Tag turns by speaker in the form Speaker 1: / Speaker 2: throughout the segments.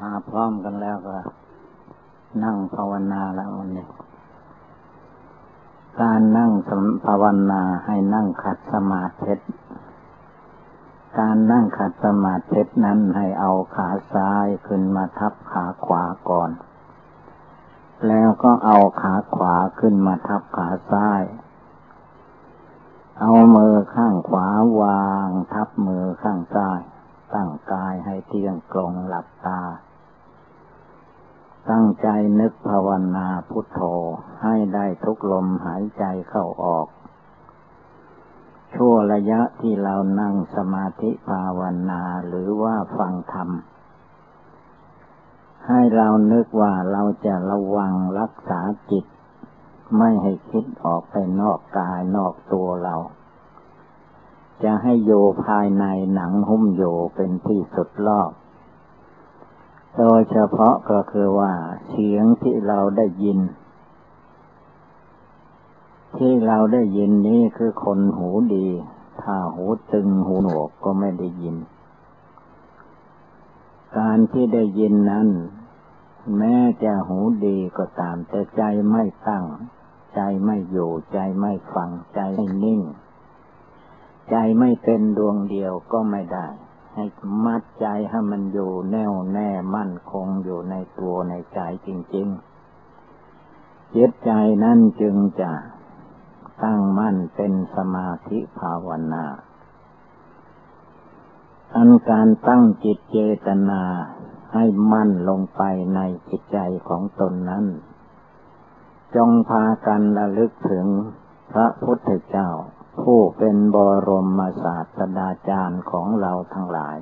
Speaker 1: มาพร้อมกันแล้วก็ นั่งภาวนาแล้ววันนี้การนั่งสภาวนาให้นั่งขัดสมาธิการนั่งขัดสมาธินั้นให้เอาขาซ้ายขึ้นมาทับขาขวาก่อน แล้วก็เอาขาขวาขึ้นมาทับขาซ้าย เอามือข้างขวาวางทับมือข้างซ้าย ตั้งกายให้เที่ยงตรงหลับตา ตั้งใจนึกภาวนาพุทโธให้ได้ทุกลมหายใจเข้าออก ชั่วระยะที่เรานั่งสมาธิภาวนาหรือว่าฟังธรรม ให้เรานึกว่าเราจะระวังรักษาจิต ไม่ให้คิดออกไปนอกกายนอกตัวเรา จะให้โยภายในหนังหุ้มโยเป็นที่สุดรอบโดยเฉพาะก็คือว่าเสียงที่เราได้ยิน ที่เราได้ยินนี้คือคนหูดี ถ้าหูตึงหูหนวกก็ไม่ได้ยิน การที่ได้ยินนั้น แม้จะหูดีก็ตามแต่ใจไม่ตั้ง ใจไม่อยู่ใจไม่ฟังใจไม่นิ่ง ใจไม่เป็นดวงเดียวก็ไม่ได้ ให้มัดใจให้มันอยู่แน่วแน่มั่นคงอยู่ในตัวในใจจริงๆจิตใจนั่นจึงจะตั้งมั่นเป็นสมาธิภาวนาอันการตั้งจิตเจตนาให้มั่นลงไปในจิตใจของตนนั้น จงพากันระลึกถึงพระพุทธเจ้า ผู้เป็นบรมศาสดาจารย์ของเราทั้งหลาย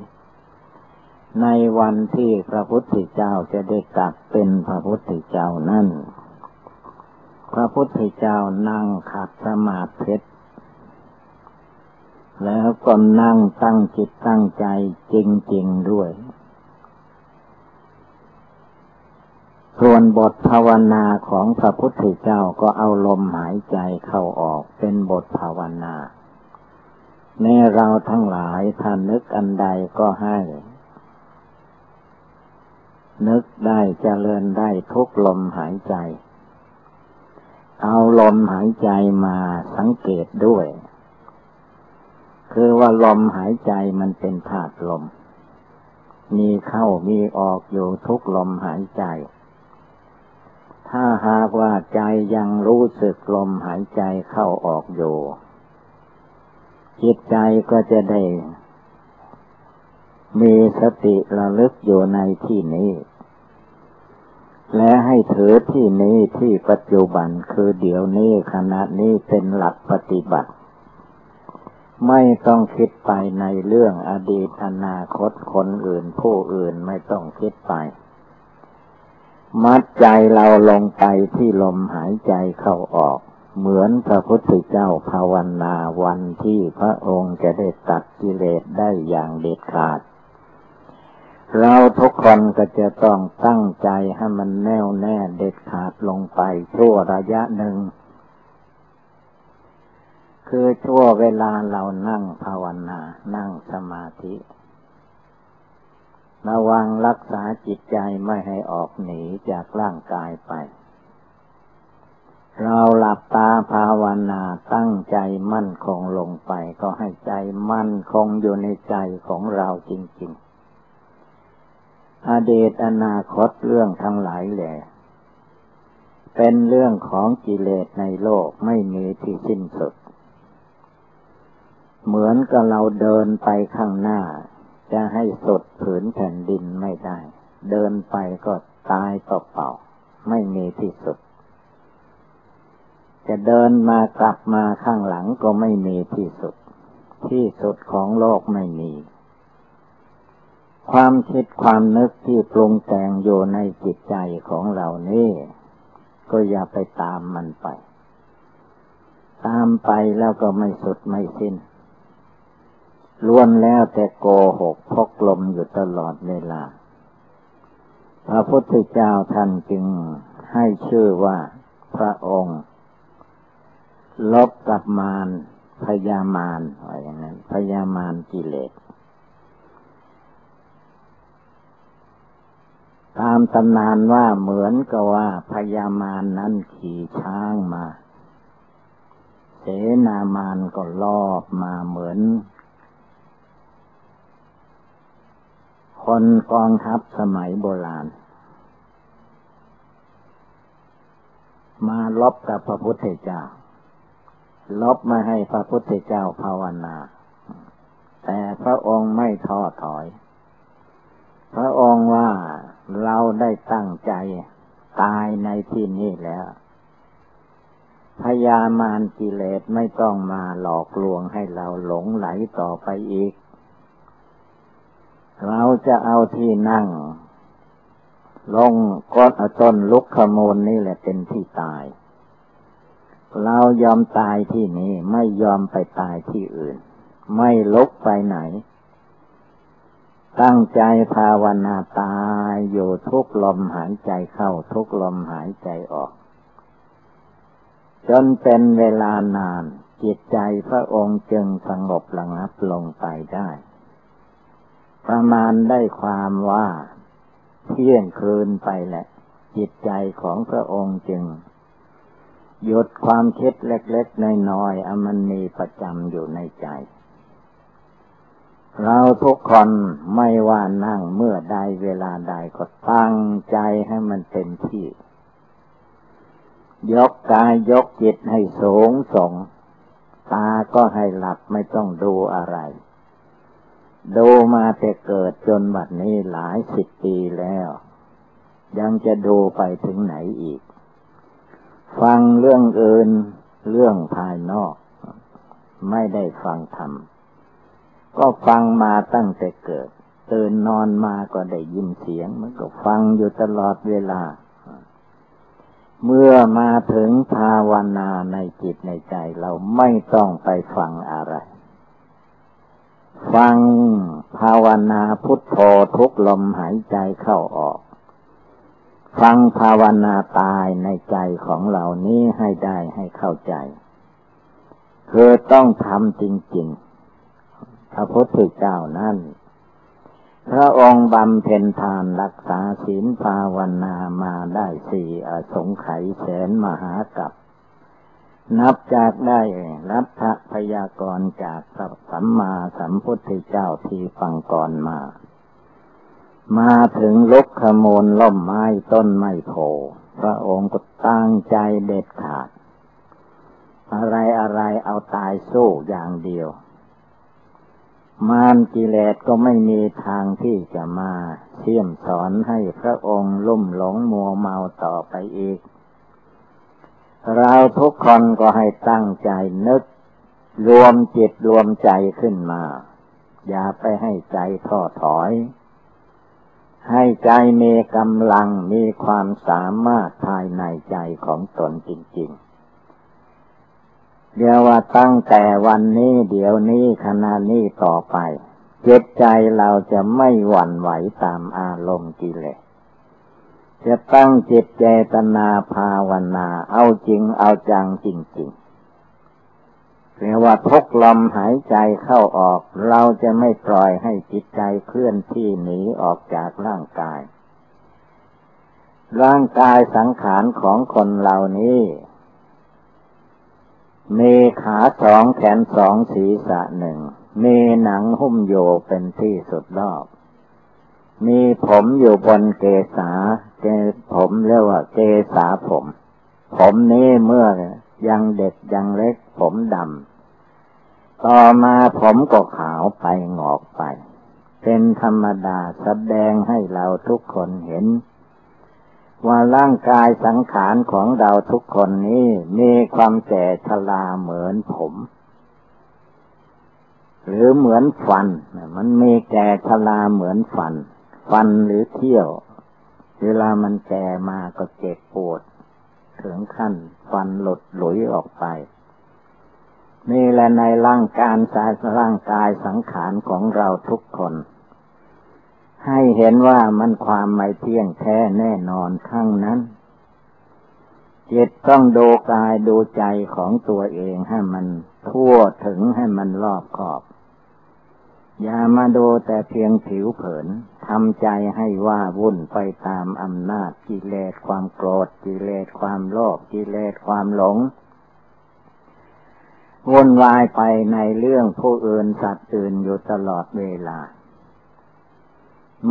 Speaker 1: ในวันที่พระพุทธเจ้าจะได้กลับเป็นพระพุทธเจ้านั่น พระพุทธเจ้านั่งขัดสมาธิแล้วก็นั่งตั้งจิตตั้งใจจริงๆด้วย ส่วนบทภาวนาของพระพุทธเจ้าก็เอาลมหายใจเข้าออกเป็นบทภาวนาแม้เราทั้งหลายถ้านึกอันใดก็ให้ นึกได้เจริญได้ทุกลมหายใจ เอาลมหายใจมาสังเกตด้วย คือว่าลมหายใจมันเป็นธาตุลม มีเข้ามีออกอยู่ทุกลมหายใจ ถ้าหากว่าใจยังรู้สึกลมหายใจเข้าออกอยู่ จิตใจก็จะได้ มีสติระลึกอยู่ในที่นี้ และให้ถือที่นี้ที่ปัจจุบันคือเดี๋ยวนี้ขณะนี้เป็นหลักปฏิบัติ ไม่ต้องคิดไปในเรื่องอดีตอนาคตคนอื่นผู้อื่นไม่ต้องคิดไป มัดใจเราลงไปที่ลมหายใจเข้าออก เหมือนพระพุทธเจ้าภาวนาวันที่พระองค์จะได้ตัดกิเลสได้อย่างเด็ดขาด เราทุกคนก็จะต้องตั้งใจให้มันแน่วแน่เด็ดขาดลงไปชั่วระยะหนึ่ง คือชั่วเวลาเรานั่งภาวนา นั่งสมาธิ ระวังรักษาจิตใจไม่ให้ออกหนีจากร่างกายไป เราหลับตาภาวนาตั้งใจมั่นคงลงไป ก็ให้ใจมั่นคงอยู่ในใจของเราจริง ๆ อดีตอนาคตเรื่องทั้งหลายแหละเป็นเรื่องของกิเลสในโลกไม่มีที่สิ้นสุด เหมือนกับเราเดินไปข้างหน้า จะให้สดผืนแผ่นดินไม่ได้ เดินไปก็ตายเปล่า ไม่มีที่สุด จะเดินมากลับมาข้างหลังก็ไม่มีที่สุด ที่สุดของโลกไม่มี ความคิดความนึกที่ปรุงแต่งอยู่ในจิตใจของเรานี่ ก็อย่าไปตามมันไป ตามไปแล้วก็ไม่สุดไม่สิ้น ล้วนแล้วแต่โกหกพกลมอยู่ตลอดเวลา พระพุทธเจ้าท่านจึงให้ชื่อว่าพระองค์ลบกับมารพยามารอะไรอย่างนั้นพยามารกิเลส ตามตำนานว่าเหมือนกับว่าพญามารนั้นขี่ช้างมา เสนามารก็ลอบมาเหมือน คนกองทัพสมัยโบราณ มาลบกับพระพุทธเจ้า ลบมาให้พระพุทธเจ้าภาวนา แต่พระองค์ไม่ท้อถอย พระองค์ว่าเราได้ตั้งใจตายในที่นี้แล้วพยามารกิเลสไม่ต้องมาหลอกลวงให้เราหลงไหลต่อไปอีก เราจะเอาที่นั่ง ลงก้นต้นลุกขมูลนี่แหละเป็นที่ตาย เรายอมตายที่นี้ไม่ยอมไปตายที่อื่น ไม่ลุกไปไหน ตั้งใจภาวนาตายอยู่ทุกลมหายใจเข้าทุกลมหายใจออก จนเป็นเวลานานจิตใจพระองค์จึงสงบระงับลงไปได้ ประมาณได้ความว่าเที่ยงคืนไปแหละ จิตใจของพระองค์จึง หยุดความคิดเล็กๆน้อยๆอมันมีประจำอยู่ในใจ เราทุกคนไม่ว่านั่งเมื่อใดเวลาใดก็ตั้งใจให้มันเต็มที่ ยกกายยกจิตให้สูงส่ง ตาก็ให้หลับไม่ต้องดูอะไร ดูมาแต่เกิดจนบัดนี้หลายสิบปีแล้ว ยังจะดูไปถึงไหนอีก ฟังเรื่องอื่นเรื่องภายนอก ไม่ได้ฟังธรรมก็ฟังมาตั้งแต่เกิดตื่นนอนมาก็ได้ยินเสียง มันก็ฟังอยู่ตลอดเวลา เมื่อมาถึงภาวนาในจิตในใจเราไม่ต้องไปฟังอะไร ฟังภาวนาพุทโธทุกลมหายใจเข้าออก ฟังภาวนาตายในใจของเรานี้ให้ได้ให้เข้าใจคือต้องทำจริงๆ พระพุทธเจ้านั้นพระองค์บำเพ็ญทานรักษาศีลภาวนามาได้สี่อสงไขยแสนมหากับ นับจากได้รับพระพยากรจากพระสัมมาสัมพุทธเจ้าที่ฟังก่อนมา มาถึงลุกขโมลล่มไม้ต้นไม้โพพระองค์ก็ตั้งใจเด็ดขาด อะไรอะไรเอาตายสู้อย่างเดียว มารกิเลสก็ไม่มีทางที่จะมาเชี่ยมสอนให้พระองค์ลุ่มหลงมัวเมาต่อไปอีก เราทุกคนก็ให้ตั้งใจนึก รวมจิตรวมใจขึ้นมา อย่าไปให้ใจท้อถอย ให้ใจมีกำลังมีความสามารถภายในใจของตนจริงๆ เดี๋ยวว่าตั้งแต่วันนี้เดี๋ยวนี้ขณะนี้ต่อไปจิตใจเราจะไม่หวั่นไหวตามอารมณ์กิเลส จะตั้งจิตเจตนาภาวนา เอาจริงเอาจังจริงๆเรียกว่าทุกลมหายใจเข้าออก เราจะไม่ปล่อยให้จิตใจเคลื่อนที่หนีออกจากร่างกาย ร่างกายสังขารของคนเหล่านี้มีขาสองแขนสองศีรษะหนึ่งมีหนังหุ้มโยเป็นที่สุดรอบ มีผมอยู่บนเกษาเกผมเรียกว่าเกษาผม ผมนี้เมื่อยังเด็กยังเล็กผมดำต่อมาผมก็ขาวไปงอกไป เป็นธรรมดาแสดงให้เราทุกคนเห็น ว่าร่างกายสังขารของเราทุกคนนี้มีความแก่ชราเหมือนผม หรือเหมือนฟัน มันมีแก่ชราเหมือนฟัน ฟันหรือเที่ยว เวลามันแก่มาก็เจ็บปวด ถึงขั้นฟันหลุดหลุยออกไป นี่แหละในร่างกายสายร่างกายสังขารของเราทุกคน ให้เห็นว่ามันความไม่เที่ยงแท้แน่นอนทั้งนั้นจิตต้องดูกายดูใจของตัวเองให้มันทั่วถึงให้มันรอบขอบ อย่ามาดูแต่เพียงผิวเผินทำใจให้ว่าวุ่นไปตามอำนาจกิเลสความโกรธกิเลสความโลภกิเลสความหลงวุ่นวายไปในเรื่องผู้อื่นสัตว์อื่นอยู่ตลอดเวลา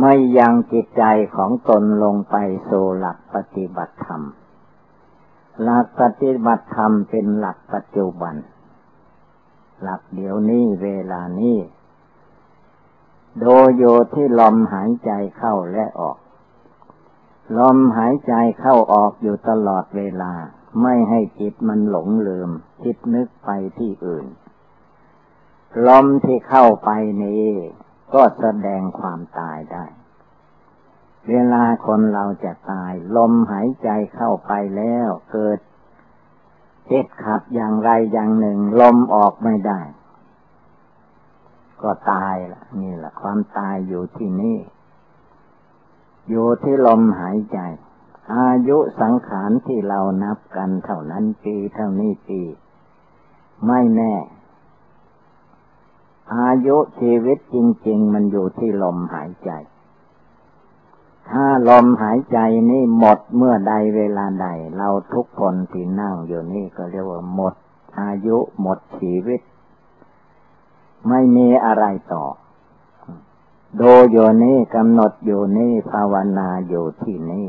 Speaker 1: ไม่ยังจิตใจของตนลงไปสู่หลักปฏิบัติธรรม หลักปฏิบัติธรรมเป็นหลักปัจจุบัน หลักเดี๋ยวนี้เวลานี้ ดยโยที่ลมหายใจเข้าและออก ลมหายใจเข้าออกอยู่ตลอดเวลา ไม่ให้จิตมันหลงลืมคิดนึกไปที่อื่น ลมที่เข้าไปนี้ก็แสดงความตายได้ เวลาคนเราจะตาย ลมหายใจเข้าไปแล้วเกิดติดขัดอย่างไรอย่างหนึ่ง ลมออกไม่ได้ ก็ตายละนี่แหละความตายอยู่ที่นี่ อยู่ที่ลมหายใจ อายุสังขารที่เรานับกันเท่านั้นปีเท่านี้ปี ไม่แน่ อายุชีวิตจริง ๆ มันอยู่ที่ลมหายใจ ถ้าลมหายใจนี่หมดเมื่อใดเวลาใด เราทุกคนที่นั่งอยู่นี่ก็เรียกว่าหมด อายุหมดชีวิต ไม่มีอะไรต่อ ดูอยู่นี่กำหนดอยู่นี่ภาวนาอยู่ที่นี่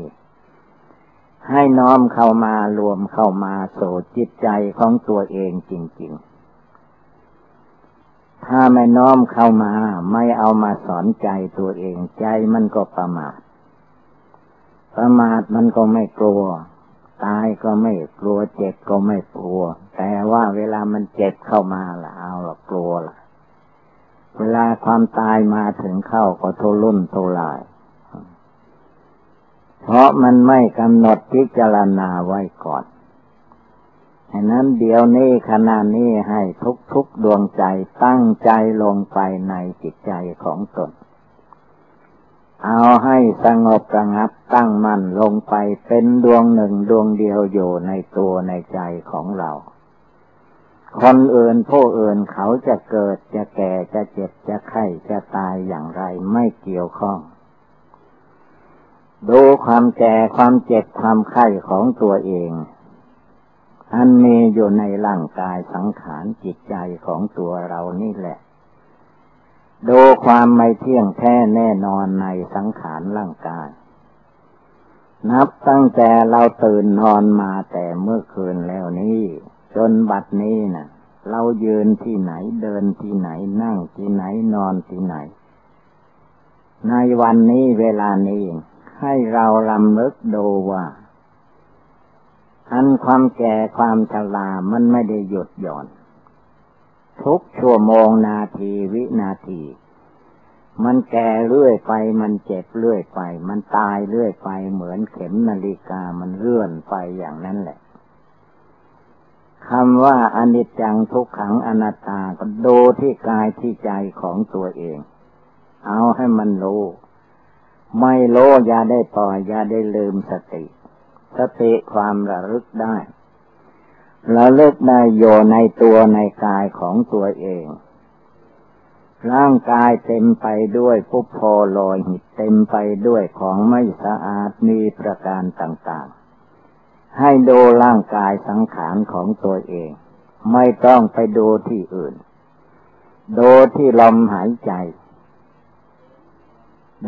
Speaker 1: ให้น้อมเข้ามารวมเข้ามาโสจิตใจของตัวเองจริง ๆ ถ้าไม่น้อมเข้ามาไม่เอามาสอนใจตัวเองใจมันก็ประมาท ประมาทมันก็ไม่กลัวตายก็ไม่กลัวเจ็บก็ไม่กลัว แต่ว่าเวลามันเจ็บเข้ามาละเอาละกลัวละ เวลาความตายมาถึงเข้าก็ทุรุ่นทุราย เพราะมันไม่กำหนดพิจารณาไว้ก่อนฉะนั้นเดี๋ยวนี้ขณะนี้ให้ทุกทุกดวงใจตั้งใจลงไปในจิตใจของตน เอาให้สงบระงับตั้งมั่นลงไปเป็นดวงหนึ่งดวงเดียวอยู่ในตัวในใจของเรา คนอื่นผู้อื่นเขาจะเกิดจะแก่จะเจ็บจะไข้จะตายอย่างไรไม่เกี่ยวข้อง ดูความแก่ความเจ็บความไข้ของตัวเอง อันมีอยู่ในร่างกายสังขารจิตใจของตัวเรานี่แหละ ดูความไม่เที่ยงแท้แน่นอนในสังขารร่างกาย นับตั้งแต่เราตื่นนอนมาแต่เมื่อคืนแล้วนี้ จนบัดนี้นะ่ะ เรายืนที่ไหนเดินที่ไหนนั่งที่ไหนนอนที่ไหน ในวันนี้เวลานี้ ให้เราลำลึกดูว่าอันความแก่ความชรามันไม่ได้หยุดหย่อน ทุกชั่วโมงนาทีวินาที มันแก่เรื่อยไป มันเจ็บเรื่อยไป มันตายเรื่อยไป เหมือนเข็มนาฬิกามันเลื่อนไปอย่างนั้นแหละ คำว่าอนิจจังทุกขังอนัตตาก็ดูที่กายที่ใจของตัวเอง เอาให้มันรู้ ไม่โลอย่าได้ปล่อยอย่าได้ลืมสติ สติความระลึกได้ระลึกได้โยในตัวในกายของตัวเอง ร่างกายเต็มไปด้วยพุพโพลอยหิตเต็มไปด้วยของไม่สะอาดมีประการต่างๆ ให้ดูร่างกายสังขารของตัวเอง ไม่ต้องไปดูที่อื่น ดูที่ลมหายใจ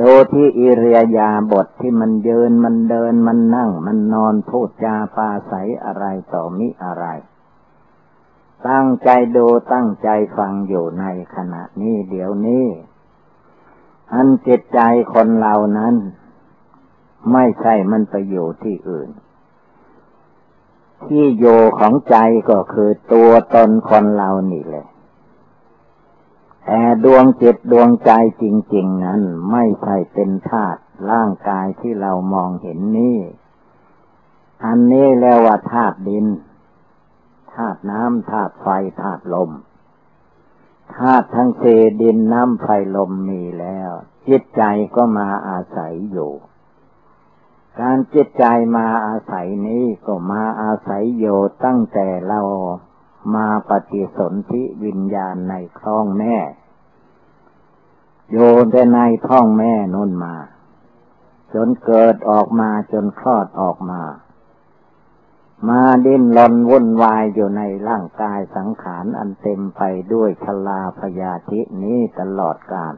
Speaker 1: ดูที่อิริยาบทที่มันยืนมันเดินมันนั่ง มันนอนพูดจาปาศัยอะไรต่อมิอะไร ตั้งใจดูตั้งใจฟังอยู่ในขณะนี้เดี๋ยวนี้อันจิตใจคนเรานั้น ไม่ใช่มันไปอยู่ที่อื่น ที่โยของใจก็คือตัวตนคนเรานี่แหละแต่ดวงจิตดวงใจจริง ๆ นั้น ไม่ใช่เป็นธาตุร่างกายที่เรามองเห็นนี่อันนี้เรียกว่าธาตุดินธาตุน้ำธาตุไฟธาตุลมธาตุทั้งเศดินน้ำไฟลมมีแล้ว จิตใจก็มาอาศัยอยู่ การจิตใจมาอาศัยนี้ก็มาอาศัยอยู่ตั้งแต่เรามาปฏิสนธิวิญญาณในคลองแม่ โยนแต่ในท้องแม่นุ่นมา จนเกิดออกมาจนคลอดออกมา มาดิ้นรนวุ่นวายอยู่ในร่างกายสังขารอันเต็มไปด้วยชลาพยาธินี้ตลอดกาล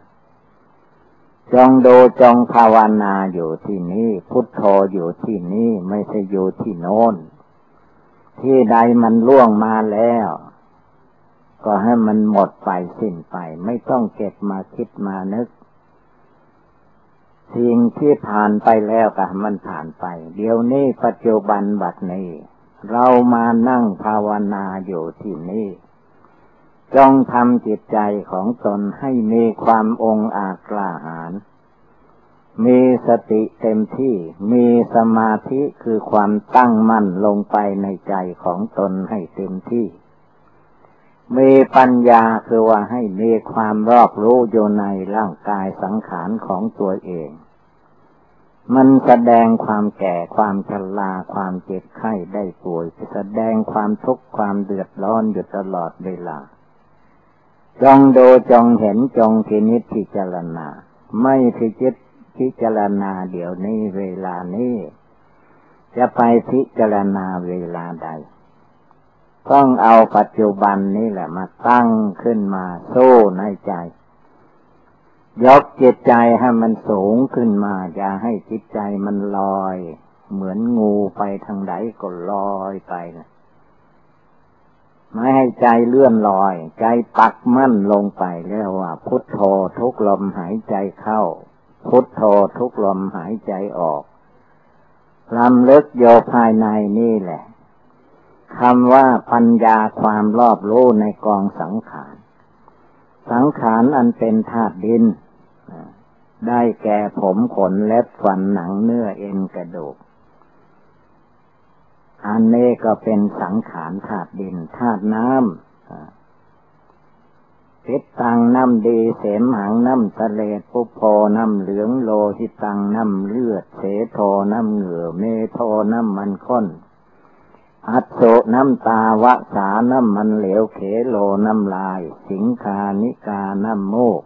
Speaker 1: จงดูจงภาวนาอยู่ที่นี้พุทโธอยู่ที่นี้ไม่ใช่อยู่ที่โน้น ที่ใดมันล่วงมาแล้ว ก็ให้มันหมดไปสิ้นไป ไม่ต้องเก็บมาคิดมานึก สิ่งที่ผ่านไปแล้วก็มันผ่านไป เดี๋ยวนี้ปัจจุบันบัดนี้ เรามานั่งภาวนาอยู่ที่นี่ จงทำจิตใจของตนให้มีความองอาจกล้าหาญมีสติเต็มที่ มีสมาธิคือความตั้งมั่นลงไปในใจของตนให้เต็มที่ มีปัญญาคือว่าให้มีความรอบรู้อยู่ในร่างกายสังขารของตัวเอง มันแสดงความแก่ความชราความเจ็บไข้ได้ป่วย แสดงความทุกข์ความเดือดร้อนอยู่ตลอดเวลา จงดูจงเห็นจงพินิจพิจารณา ไม่พิจิตพิจารณาเดี๋ยวนี้เวลานี้ จะไปพิจารณาเวลาใด ต้องเอาปัจจุบันนี้แหละมาตั้งขึ้นมาสู้ในใจ ยกจิตใจให้มันสูงขึ้นมา อย่าให้จิตใจมันลอย เหมือนงูไปทางไหนก็ลอยไปนะ ไม่ให้ใจเลื่อนลอย ใจปักมั่นลงไปเรียกว่า พุทโธทุกลมหายใจเข้า พุทโธทุกลมหายใจออกลำลึกโยภายในนี่แหละคำว่าปัญญาความรอบรู้ในกองสังขาร สังขารอันเป็นธาตุดิน ได้แก่ผมขนเล็บฟันหนังเนื้อเอ็นกระดูก อันนี้ก็เป็นสังขารธาตุดินธาตุน้ำพิษตังน้ำดีเสมหังน้ำทะเลปุโพน้ำเหลืองโลหิตังน้ำเลือดเสโทน้ำเหงื่อเมโทน้ำมันข้นอัตโสน้ำตาวะสาน้ำมันเหลวเขโลน้ำลาย สิงคานิกาน้ำโมก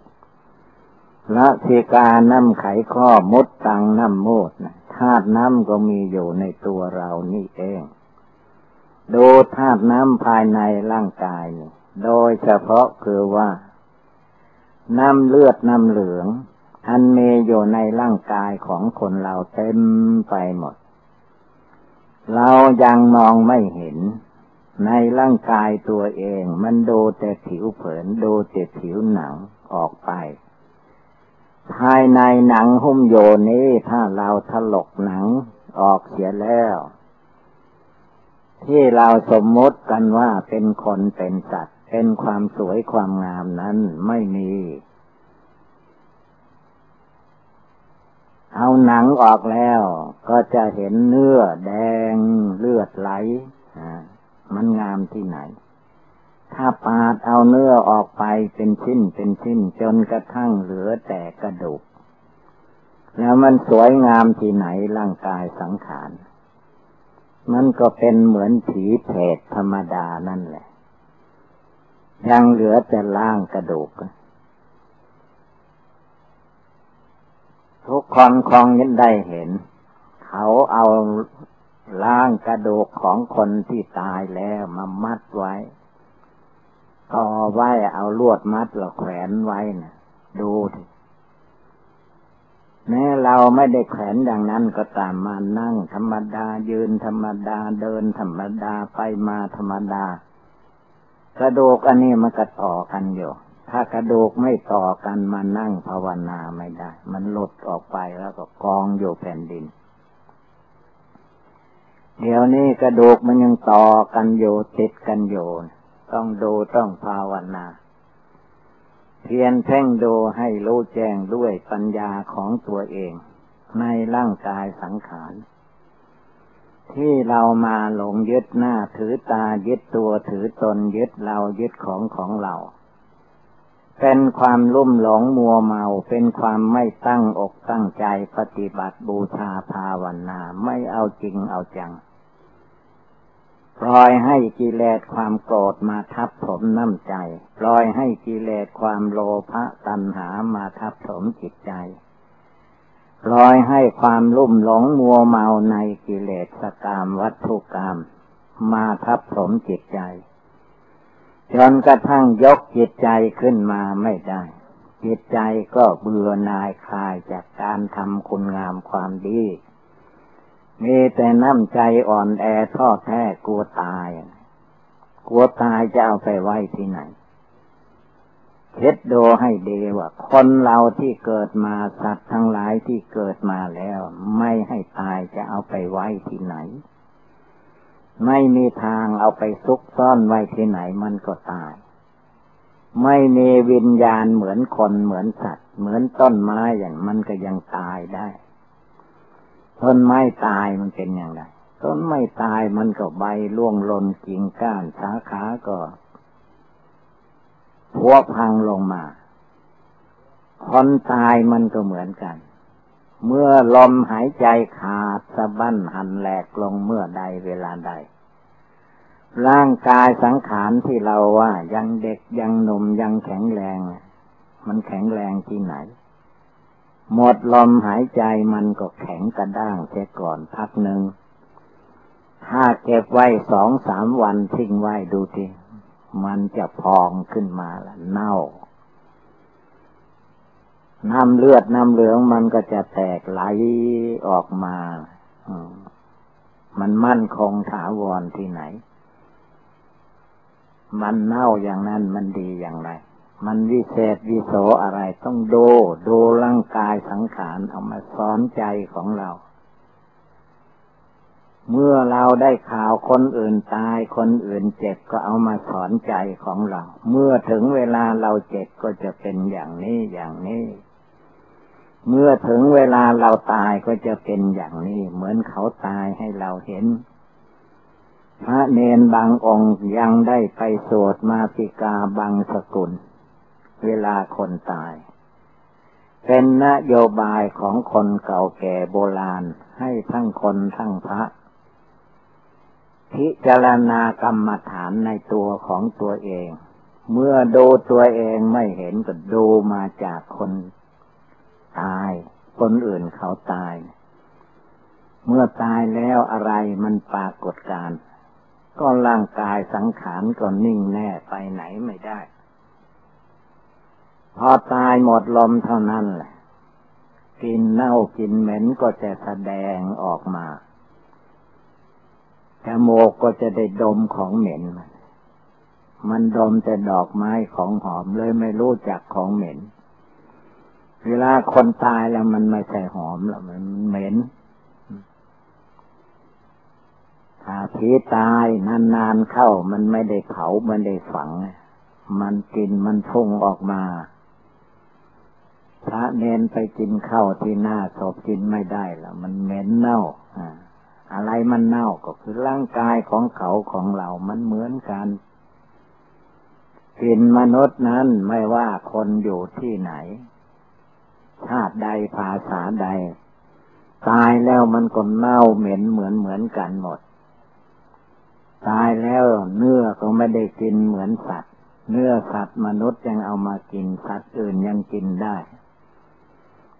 Speaker 1: ละสิกาน้ำไขข้อมดตังน้ำโมดนะธาตุน้ำก็มีอยู่ในตัวเรานี่เอง ดูธาตุน้ำภายในร่างกายโดยเฉพาะคือว่า น้ำเลือดน้ำเหลือง อันมีอยู่ในร่างกายของคนเราเต็มไปหมด เรายังมองไม่เห็น ในร่างกายตัวเอง มันดูแต่ผิวเผินดูแต่ผิวหนังออกไป ภายในหนังหุ้มโยนี้ถ้าเราถลกหนังออกเสียแล้ว ที่เราสมมติกันว่าเป็นคนเป็นสัตว์ เป็นความสวยความงามนั้นไม่มี เอาหนังออกแล้วก็จะเห็นเนื้อแดงเลือดไหลมันงามที่ไหน ถ้าปาดเอาเนื้อออกไปเป็นชิ้นเป็นชิ้น จนกระทั่งเหลือแต่กระดูก แล้วมันสวยงามที่ไหนร่างกายสังขาร มันก็เป็นเหมือนผีเพศธรรมดานั่นแหละ ยังเหลือแต่ล่างกระดูก ทุกคนคองยันได้เห็น เขาเอาล่างกระดูกของคนที่ตายแล้วมามัดไว้ ต่อไว้เอาลวดมัดหรือแขวนไว้นะดูทีแม้เราไม่ได้แขวนอย่างนั้นก็ตามมานั่ง ธรรมดายืนธรรมดาเดินธรรมดาไปมาธรรมดากระดูกอันนี้มันก็ต่อกันอยู่ถ้ากระดูกไม่ต่อกันมานั่งภาวนาไม่ได้ มันหลุดออกไปแล้วก็กองอยู่แผ่นดิน เดี๋ยวนี้กระดูกมันยังต่อกันอยู่ติดกันอยู่ ต้องดูต้องภาวนา เพียนเพ่งดูให้รู้แจ้งด้วยปัญญาของตัวเอง ในร่างกายสังขาร ที่เรามาหลงยึดหน้าถือตายึดตัวถือตนยึดเรายึดของของเรา เป็นความลุ่มหลงมัวเมาเป็นความไม่ตั้งอกตั้งใจปฏิบัติบูชาภาวนา ไม่เอาจริงเอาจัง ปล่อยให้กิเลสความโกรธมาทับถมน้ำใจ ปล่อยให้กิเลสความโลภะตัณหามาทับถมจิตใจปล่อยให้ความลุ่มหลงมัวเมาในกิเลสสกามวัตถุกรรมมาทับถมจิตใจ จนกระทั่งยกจิตใจขึ้นมาไม่ได้ จิตใจก็เบื่อหน่ายคลายจากการทำคุณงามความดี มีแต่น้ำใจอ่อนแอท้อแท้กลัวตาย กลัวตายจะเอาไปไว้ที่ไหนเช็ดดูให้ดีว่า คนเราที่เกิดมาสัตว์ทั้งหลายที่เกิดมาแล้ว ไม่ให้ตายจะเอาไปไว้ที่ไหน ไม่มีทางเอาไปซุกซ่อนไว้ที่ไหนมันก็ตาย ไม่มีวิญญาณเหมือนคนเหมือนสัตว์ เหมือนต้นไม้อย่างมันก็ยังตายได้ ต้นไม้ตายมันเป็นอย่างไรต้นไม้ตายมันก็ใบร่วงหล่นกิ่งก้านสาขาก็พัวพังลงมา คนตายมันก็เหมือนกัน เมื่อลมหายใจขาดสะบั้นหันแหลกลงเมื่อใดเวลาใด ร่างกายสังขารที่เราว่ายังเด็กยังหนุ่มยังแข็งแรง มันแข็งแรงที่ไหน หมดลมหายใจมันก็แข็งกระด้างเสียก่อนพักหนึ่ง ถ้าเก็บไว้สองสามวันทิ้งไว้ดูทีมันจะพองขึ้นมาละเน่า น้ำเลือดน้ำเหลืองมันก็จะแตกไหลออกมา มันมั่นคงถาวรที่ไหน มันเน่าอย่างนั้นมันดีอย่างไร มันวิเศษวิโสอะไรต้องดูดูร่างกายสังขารเอามาสอนใจของเรา เมื่อเราได้ข่าวคนอื่นตายคนอื่นเจ็บก็เอามาสอนใจของเรา เมื่อถึงเวลาเราเจ็บก็จะเป็นอย่างนี้อย่างนี้เมื่อถึงเวลาเราตายก็จะเป็นอย่างนี้ เหมือนเขาตายให้เราเห็น พระเนนบางองค์ยังได้ไปสวดมาติกาบางสกุล เวลาคนตาย เป็นนโยบายของคนเก่าแก่โบราณให้ทั้งคนทั้งพระ พิจารณากรรมฐานในตัวของตัวเอง เมื่อดูตัวเองไม่เห็นก็ดูมาจากคนตาย คนอื่นเขาตาย เมื่อตายแล้วอะไรมันปรากฏการ ก็ร่างกายสังขารก็นิ่งแน่ไปไหนไม่ได้ พอตายหมดลมเท่านั้นแหละ กินเน่ากินเหม็นก็จะแสดงออกมาจมูกก็จะได้ดมของเหม็น มันดมแต่ดอกไม้ของหอมเลยไม่รู้จักของเหม็น เวลาคนตายแล้วมันไม่ใช่หอมหรอกมันเหม็นถ้าผีตายนานๆเข้ามันไม่ได้เผามันได้ฝัง มันกินมันพุ่งออกมา พระเนนไปกินข้าวที่หน้าศพกินไม่ได้ล้วมันเหม็นเน่าอะไรมันเน่าก็คือร่างกายของเขาของเรา มันเหมือนกันกินมนุษย์นั้นไม่ว่าคนอยู่ที่ไหน ชาติใดภาษาใด ตายแล้วมันก็เน่าเหม็นเหมือนเหมือนกันหมด ตายแล้วเนื้อก็ไม่ได้กินเหมือนสัตว์ เนื้อสัตว์มนุษย์ยังเอามากินสัตว์อื่นยังกินได้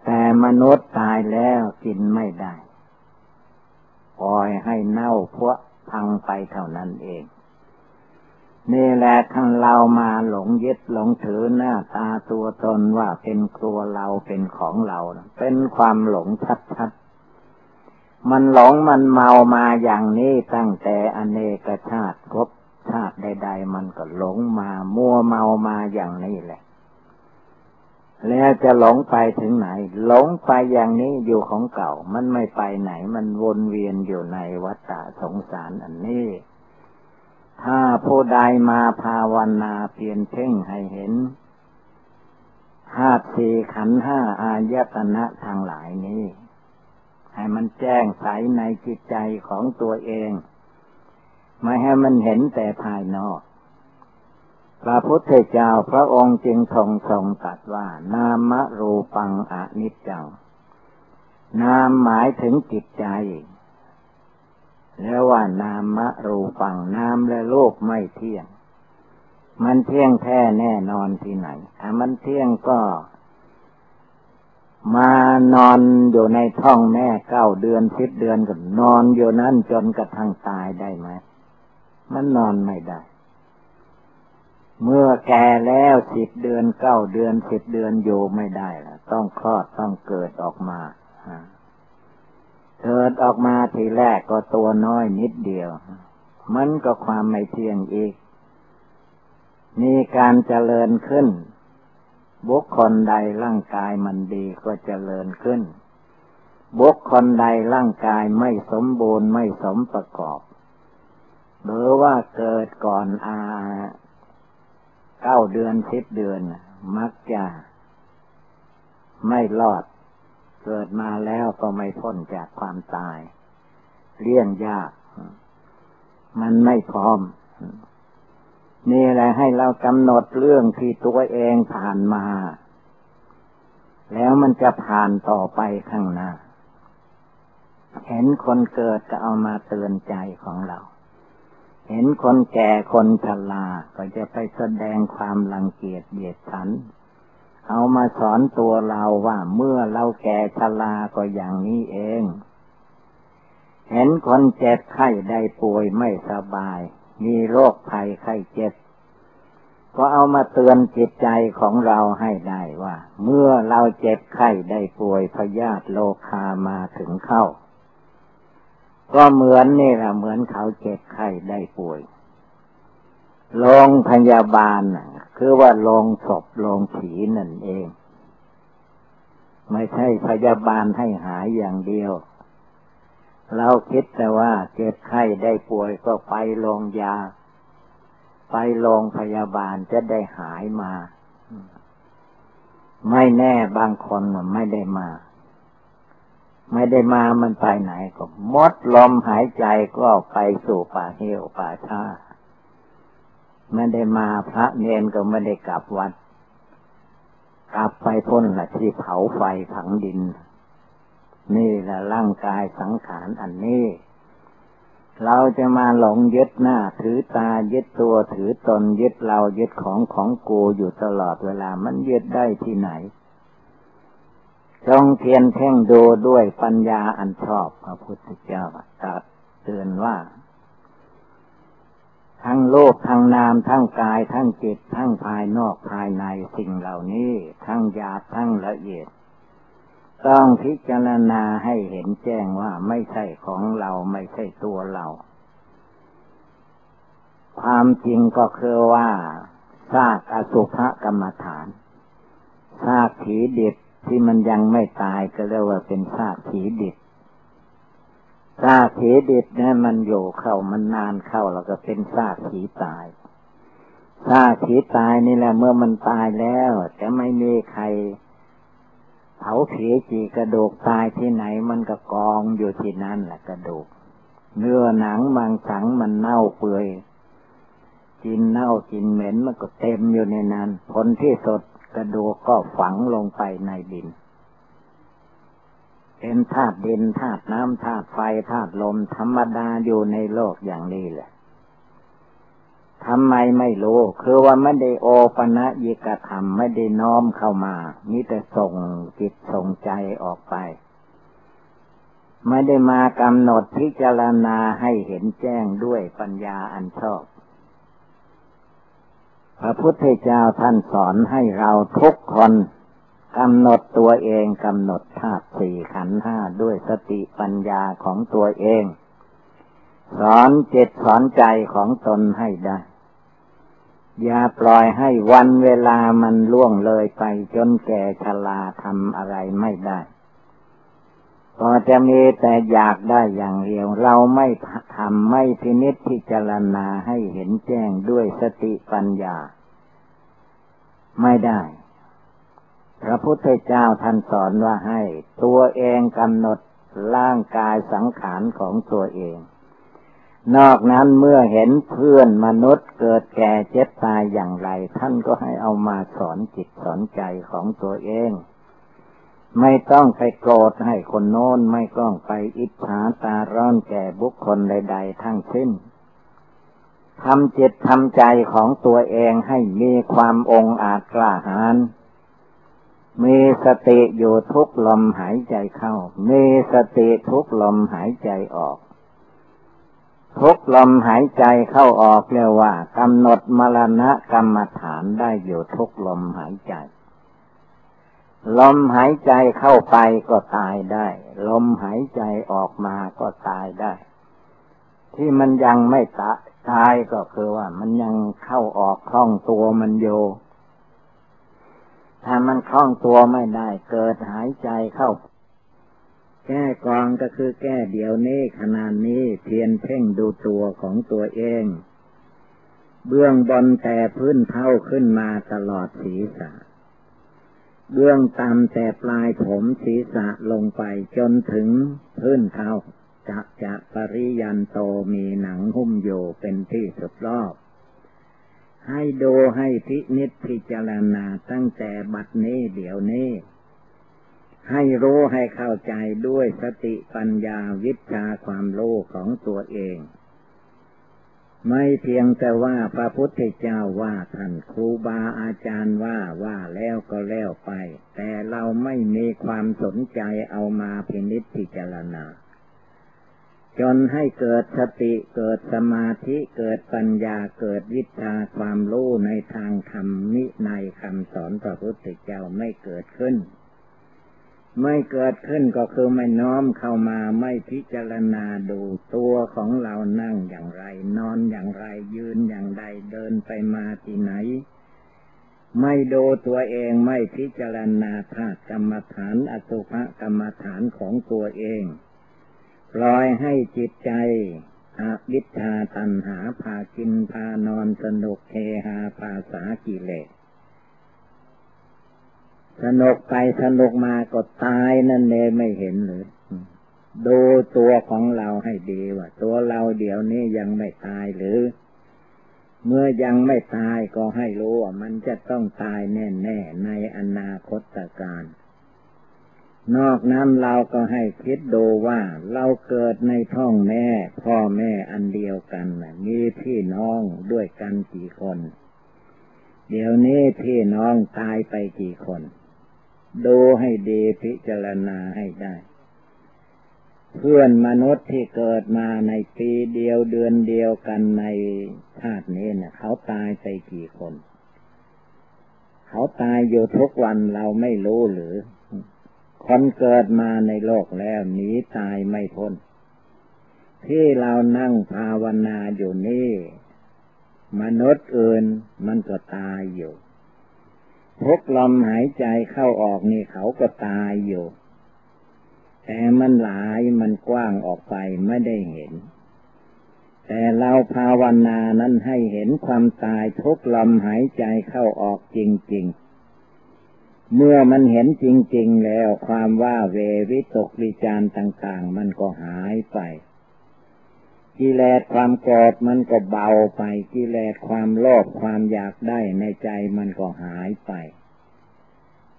Speaker 1: แต่มนุษย์ตายแล้วกินไม่ได้ปล่อยให้เน่าพวกพังไปเท่านั้นเอง นี่แหละทั้งเรามาหลงยึดหลงถือหน้าตาตัวตนว่าเป็นตัวเราเป็นของเรา เป็นความหลงชัดๆ มันหลงมันเมามาอย่างนี้ตั้งแต่อเนกชาติพบชาติใด ๆ มันก็หลงมามัวเมามาอย่างนี้แหละ แล้วจะหลงไปถึงไหน หลงไปอย่างนี้อยู่ของเก่า มันไม่ไปไหน มันวนเวียนอยู่ในวัฏสงสารอันนี้ ถ้าผู้ใดมาภาวนาเพียนเพ่งให้เห็นธาตุสี่ขันห้าอายตนะทางหลายนี้ ให้มันแจ้งใสในจิตใจของตัวเอง ไม่ให้มันเห็นแต่ภายนอก พระพุทธเจ้าพระองค์จึงทรงทรงตรัสว่านามรูปังอนิจจัง นามหมายถึงจิตใจ แล้วว่านามะรูปังนามและโลกไม่เที่ยง มันเที่ยงแท้แน่นอนที่ไหนถ้ามันเที่ยงก็ มานอนอยู่ในท้องแม่เก้าเดือนสิบเดือนก็นอนอยู่นั้นจนกระทั่งตายได้ไหมมันนอนไม่ได้ เมื่อแก่แล้วสิบเดือนเก้าเดือนสิบเดือนอยู่ไม่ได้ละต้องคลอดต้องเกิดออกมาเกิดออกมาทีแรกก็ตัวน้อยนิดเดียว มันก็ความไม่เที่ยงอีก มีการเจริญขึ้น บุคคลใดร่างกายมันดีก็เจริญขึ้น บุคคลใดร่างกายไม่สมบูรณ์ไม่สมประกอบ หรือว่าเกิดก่อนอา เก้าเดือนสิบเดือน มักจะไม่รอด เกิดมาแล้วก็ไม่พ้นจากความตาย เลี่ยงยาก มันไม่พร้อม นี่แหละให้เรากำหนดเรื่องที่ตัวเองผ่านมา แล้วมันจะผ่านต่อไปข้างหน้า เห็นคนเกิดก็เอามาเตือนใจของเรา เห็นคนแก่คนชราก็จะไปแสดงความรังเกียจเบียดฉัน เอามาสอนตัวเราว่าเมื่อเราแก่ชราก็อย่างนี้เอง เห็นคนเจ็บไข้ได้ป่วยไม่สบาย มีโรคภัยไข้เจ็บ ก็เอามาเตือนจิตใจของเราให้ได้ว่า เมื่อเราเจ็บไข้ได้ป่วยพยาธิโลคามาถึงเข้า ก็เหมือนนี่แหละเหมือนเขาเจ็บไข้ได้ป่วยโรงพยาบาลคือว่าโรงศพโรงผีนั่นเอง ไม่ใช่พยาบาลให้หายอย่างเดียว เราคิดแต่ว่าเจ็บไข้ได้ป่วยก็ไปโรงยา ไปโรงพยาบาลจะได้หายมา ไม่แน่บางคนไม่ได้มา ไม่ได้มามันไปไหนก็มดลมหายใจก็ไปสู่ป่าเหวป่าช้าไม่ได้มาพระเนนก็ไม่ได้กลับวัด กลับไปพ้นละที่เผาไฟผังดิน นี่แหละร่างกายสังขารอันนี้ เราจะมาหลงยึดหน้า ถือตายึดตัวถือตนยึดเรายึดของของกูอยู่ตลอดเวลามันยึดได้ที่ไหน จงเทียนเพ่งดูด้วยปัญญาอันชอบพระพุทธเจ้าตรัสเตือนว่า ทั้งโลกทั้งนามทั้งกายทั้งจิตทั้งภายนอกภายในสิ่งเหล่านี้ ทั้งยาทั้งละเอียด ต้องพิจารณาให้เห็นแจ้งว่าไม่ใช่ของเราไม่ใช่ตัวเรา ความจริงก็คือว่าซากอสุภกรรมฐานซากผีดิบ ที่มันยังไม่ตายก็เรียกว่าเป็นซากผีดิบซากผีดิบเนี่ยมันอยู่เข้ามันนานเข้าแล้วก็เป็นซากผีตายซากผีตายนี่แหละเมื่อมันตายแล้วจะไม่มีใครเผาผีจีกระดูกตายที่ไหนมันก็กองอยู่ที่นั่นแหละกระดูก เนื้อหนังมังสังมันเน่าเปื่อยกินเน่ากินเหม็นมันก็เต็มอยู่ในนั้น ผลที่สด กระดูกก็ฝังลงไปในดิน เป็นธาตุดินธาตุน้ำธาตุไฟธาตุลมธรรมดาอยู่ในโลกอย่างนี้แหละทำไมไม่รู้ คือว่าไม่ได้โอปะนะยิกธรรมไม่ได้น้อมเข้ามามีแต่ส่งจิตส่งใจออกไป ไม่ได้มากำหนดพิจารณาให้เห็นแจ้งด้วยปัญญาอันชอบ พระพุทธเจ้าท่านสอนให้เราทุกคนกำหนดตัวเองกำหนดธาตุสี่ขันห้าด้วยสติปัญญาของตัวเอง สอนจิตสอนใจของตนให้ได้ อย่าปล่อยให้วันเวลามันล่วงเลยไปจนแก่ชราทำอะไรไม่ได้ ก็จะมีแต่อยากได้อย่างเดียว เราไม่ทำไม่พินิจพิจารณาให้เห็นแจ้งด้วยสติปัญญา ไม่ได้ พระพุทธเจ้าท่านสอนว่าให้ ตัวเองกำหนดร่างกายสังขารของตัวเอง นอกนั้นเมื่อเห็นเพื่อนมนุษย์เกิดแก่เจ็บตายอย่างไร ท่านก็ให้เอามาสอนจิตสอนใจของตัวเอง ไม่ต้องไปโกรธให้คนโน้นไม่ต้องไปอิจฉาตาร้อนแก่บุคคลใด ๆ ทั้งสิ้นทำจิตทำใจของตัวเองให้มีความองอาจกล้าหาญมีสติอยู่ทุกลมหายใจเข้า มีสติทุกลมหายใจออก ทุกลมหายใจเข้าออกเรียกว่ากำหนดมรณะกรรมฐานได้อยู่ทุกลมหายใจ ลมหายใจเข้าไปก็ตายได้ ลมหายใจออกมาก็ตายได้ ที่มันยังไม่ตะตายก็คือว่า มันยังเข้าออกคล่องตัวมันโยถ้ามันคล่องตัวไม่ได้ เกิดหายใจเข้า แก้กองก็คือแก้เดี๋ยวนี้ขนาดนี้เพียนเพ่งดูตัวของตัวเอง เบื้องบนแต่พื้นเท้าขึ้นมาตลอดศีรษะ เบื้องต่ำแต่ปลายผมศีรษะลงไปจนถึงพื้นเท้าจะจะปริยันโตมีหนังหุ้มโยเป็นที่สุดรอบ ให้ดูให้พินิจพิจารณาตั้งแต่บัดนี้เดี๋ยวนี้ ให้รู้ให้เข้าใจด้วยสติปัญญาวิชาความรู้ของตัวเอง ไม่เพียงแต่ว่าพระพุทธเจ้าว่าท่านครูบาอาจารย์ว่าว่าแล้วก็แล้วไป แต่เราไม่มีความสนใจเอามาพินิจพิจารณา จนให้เกิดสติเกิดสมาธิเกิดปัญญาเกิดวิชาความรู้ในทางธรรมนิในคำสอนพระพุทธเจ้าไม่เกิดขึ้น ไม่เกิดขึ้นก็คือไม่น้อมเข้ามาไม่พิจารณาดูตัวของเรานั่งอย่างไร นอนอย่างไรยืนอย่างใดเดินไปมาที่ไหน ไม่ดูตัวเองไม่พิจารณาธาตุกรรมฐานอสุภกรรมฐานของตัวเอง ปล่อยให้จิตใจอาวิชาตัณหาพากินพานอนสนุกเฮฮาภาษากิเลส สนุกไปสนุกมาก็ตายนั่นเลยไม่เห็นเลยดูตัวของเราให้ดีว่า ตัวเราเดี๋ยวนี้ยังไม่ตายหรือ เมื่อยังไม่ตายก็ให้รู้ว่ามันจะต้องตายแน่ๆในอนาคตการ นอกนั้นเราก็ให้คิดดูว่า เราเกิดในท้องแม่ พ่อแม่อันเดียวกันมีพี่น้องด้วยกันกี่คน เดี๋ยวนี้พี่น้องตายไปกี่คน ดูให้ดีพิจารณาให้ได้ เพื่อนมนุษย์ที่เกิดมาในปีเดียวเดือนเดียวกันในชาตินี้เนะ่ยเขาตายไปกี่คน เขาตายอยู่ทุกวันเราไม่รู้หรือ คนเกิดมาในโลกแล้วหนีตายไม่พ้น ที่เรานั่งภาวนาอยู่นี่ มนุษย์อื่นมันก็ตายอยู่ ทุกลมหายใจเข้าออกนี่เขาก็ตายอยู่ แต่มันหลายมันกว้างออกไปไม่ได้เห็น แต่เราภาวนานั้นให้เห็นความตายทุกลมหายใจเข้าออกจริง ๆ เมื่อมันเห็นจริง ๆ แล้วความว่าเววิตกวิจารต่าง ๆ มันก็หายไป กิเลสความโกรธมันก็เบาไป กิเลสความโลภความอยากได้ในใจมันก็หายไป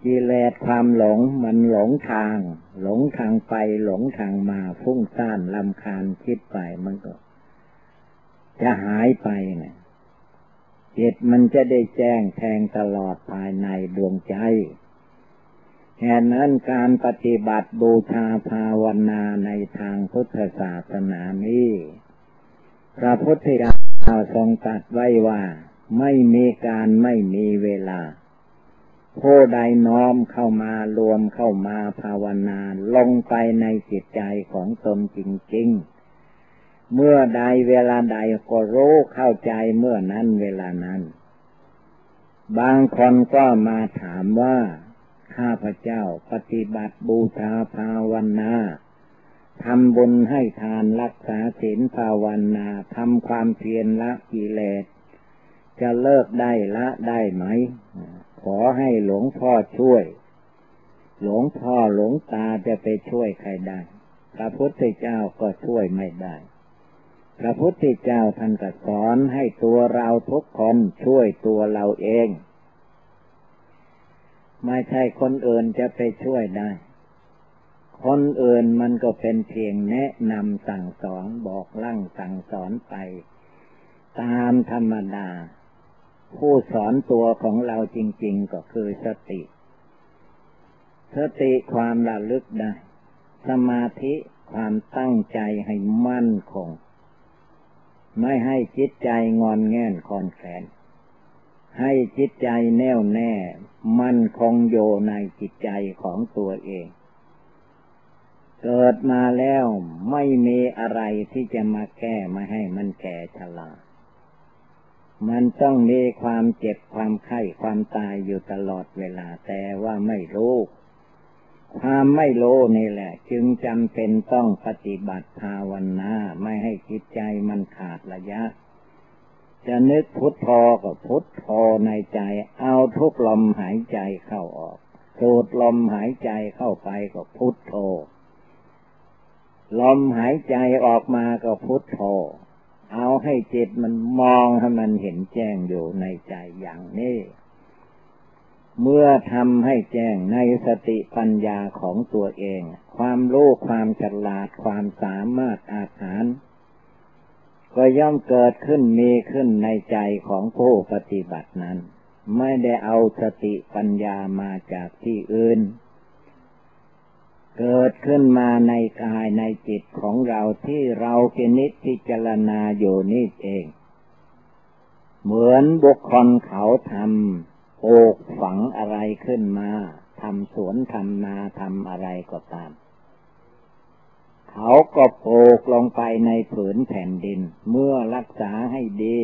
Speaker 1: กิเลสความหลงมันหลงทาง หลงทางไปหลงทางมาฟุ้งซ่านลำคาญคิดไปมันก็ จะหายไปนะจิตมันจะได้แจ้งแทงตลอดภายในดวงใจแห่นั้นการปฏิบัติบูชาภาวนาในทางพุทธศาสนานี้ พระพุทธเจ้าทรงตรัสไว้ว่า ไม่มีการไม่มีเวลา ผู้ใดน้อมเข้ามารวมเข้ามาภาวนาลงไปในจิตใจของตนจริง ๆ เมื่อใดเวลาใดก็รู้เข้าใจเมื่อนั้นเวลานั้น บางคนก็มาถามว่า ข้าพเจ้าปฏิบัติบูชาภาวนา ทำบุญให้ทานรักษาศีลภาวนาทำความเพียรละกิเลส จะเลิกได้ละได้ไหม ขอให้หลวงพ่อช่วย หลวงพ่อหลวงตาจะไปช่วยใครได้ พระพุทธเจ้าก็ช่วยไม่ได้ พระพุทธเจ้าท่านก็สอนให้ตัวเราทุกคนช่วยตัวเราเอง ไม่ใช่คนอื่นจะไปช่วยได้ คนอื่นมันก็เป็นเพียงแนะนำสั่งสอนบอกลั่งสั่งสอนไป ตามธรรมดา ผู้สอนตัวของเราจริง ๆ ก็คือสติ สติความระลึกได้ สมาธิความตั้งใจให้มั่นคง ไม่ให้จิตใจงอนแง่นคอนแขนให้จิตใจแน่วแน่ มั่นคงโยในจิตใจของตัวเอง เกิดมาแล้วไม่มีอะไรที่จะมาแก้มาให้มันแก่ชรามันต้องมีความเจ็บความไข้ความตายอยู่ตลอดเวลาแต่ว่าไม่รู้ความไม่รู้นี่แหละ จึงจำเป็นต้องปฏิบัติภาวนาไม่ให้จิตใจมันขาดระยะ จะนึกพุทโธก็พุทโธในใจ เอาทุกลมหายใจเข้าออกสูดลมหายใจเข้าไปก็พุทโธ ลมหายใจออกมาก็พุทโธ เอาให้จิตมันมองให้มันเห็นแจ้งอยู่ในใจอย่างนี้ เมื่อทำให้แจ้งในสติปัญญาของตัวเอง ความรู้ความฉลาดความสามารถอาหาร ก็ย่อมเกิดขึ้นมีขึ้นในใจของผู้ปฏิบัตินั้น ไม่ได้เอาสติปัญญามาจากที่อื่น เกิดขึ้นมาในกายในจิตของเราที่เราพินิจพิจารณาอยู่นี่เอง เหมือนบุคคลเขาทำปลูกฝังอะไรขึ้นมาทำสวนทำนาทำอะไรก็ตาม เขาก็ปกลงไปในผืนแผ่นดิน เมื่อรักษาให้ดี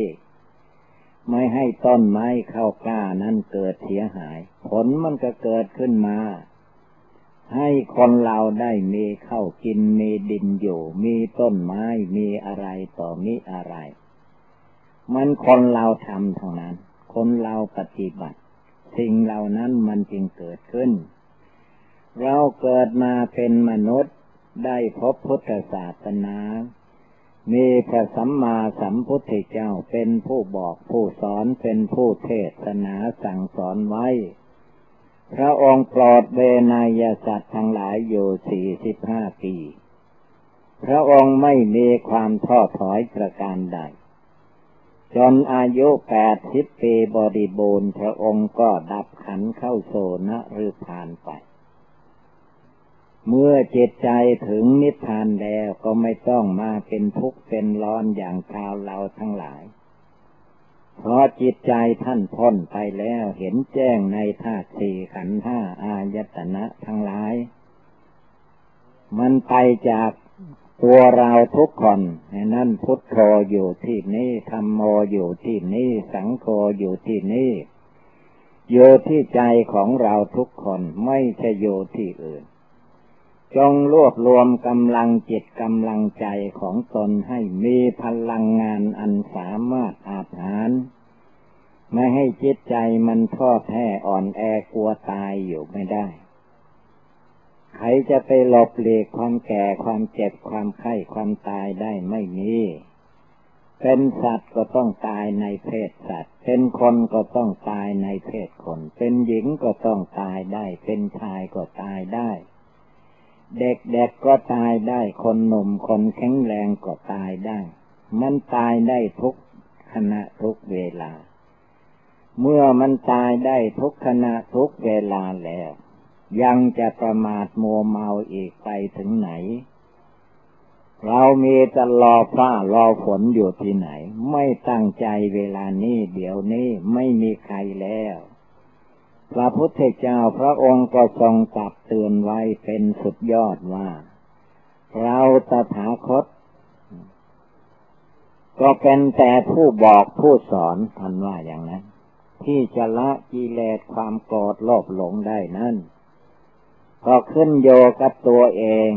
Speaker 1: ไม่ให้ต้นไม้เข้ากล้านั้นเกิดเสียหาย ผลมันก็เกิดขึ้นมา ให้คนเราได้มีเข้ากินมีดินอยู่ มีต้นไม้มีอะไรต่อมีอะไร มันคนเราทำทางนั้น คนเราปฏิบัติ สิ่งเหล่านั้นมันจึงเกิดขึ้น เราเกิดมาเป็นมนุษย์ได้พบพุทธศาสนา มีพระสัมมาสัมพุทธเจ้าเป็นผู้บอกผู้สอนเป็นผู้เทศนาสั่งสอนไว้ พระองค์ปลอดเวนยสัตว์ทั้งหลายอยู่สี่สิบห้าปี พระองค์ไม่มีความท้อถอยประการใด จนอายุแปดสิบปีบริบูรณ์พระองค์ก็ดับขันเข้าโซนะหรือผ่านไป เมื่อจิตใจถึงนิพพานแล้วก็ไม่ต้องมาเป็นทุกข์เป็นร้อนอย่างชาวเราทั้งหลาย พราะจิตใจท่านพ้นไปแล้วเห็นแจ้งในธาตุสี่ขันธ์ห้าอายตนะทั้งหลาย มันไปจากตัวเราทุกคนนั่นพุทโธอยู่ที่นี่ธรรมโมอยู่ที่นี่สังโฆอยู่ที่นี่อยู่ที่ใจของเราทุกคนไม่ใช่อยู่ที่อื่น จงรวบรวมกำลังจิตกำลังใจของตนให้มีพลังงานอันสามารถอาหาร ไม่ให้จิตใจมันท้อแท้อ่อนแอกลัวตายอยู่ไม่ได้ ใครจะไปหลบเลีกความแก่ความเจ็บความไข้ความตายได้ไม่มีเป็นสัตว์ก็ต้องตายในเพศสัตว์ เป็นคนก็ต้องตายในเพศคน เป็นหญิงก็ต้องตายได้ เป็นชายก็ตายได้ เด็กๆก็ตายได้ คนหนุ่มคนแข็งแรงก็ตายได้ มันตายได้ทุกขณะทุกเวลา เมื่อมันตายได้ทุกขณะทุกเวลาแล้ว ยังจะประมาทมัวเมาอีกไปถึงไหน เรามีจะรอฟ้ารอฝนอยู่ที่ไหน ไม่ตั้งใจเวลานี้เดี๋ยวนี้ไม่มีใครแล้ว พระพุทธเจ้าพระองค์ก็ทรงตับเตือนไว้เป็นสุดยอดว่า เราตถาคต ก็เป็นแต่ผู้บอกผู้สอนท่านว่าอย่างนั้น ที่จะละกิเลสความโกรธโลภหลงได้นั่นก็ขึ้นโยกับตัวเอง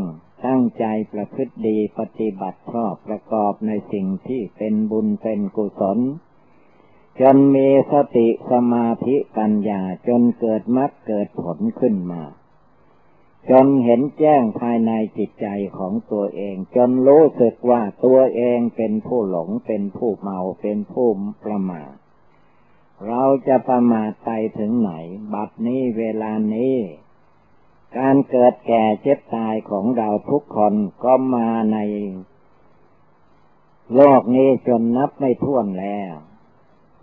Speaker 1: ตั้งใจประพฤติดีปฏิบัติชอบประกอบในสิ่งที่เป็นบุญเป็นกุศล จนมีสติสมาธิปัญญาจนเกิดมรรคเกิดผลขึ้นมา จนเห็นแจ้งภายในจิตใจของตัวเอง จนรู้สึกว่าตัวเองเป็นผู้หลงเป็นผู้เมาเป็นผู้ประมาทเราจะประมาทไปถึงไหน บัดนี้เวลานี้ การเกิดแก่เจ็บตายของเราทุกคนก็มาใน โลกนี้จนนับไม่ถ้วนแล้ว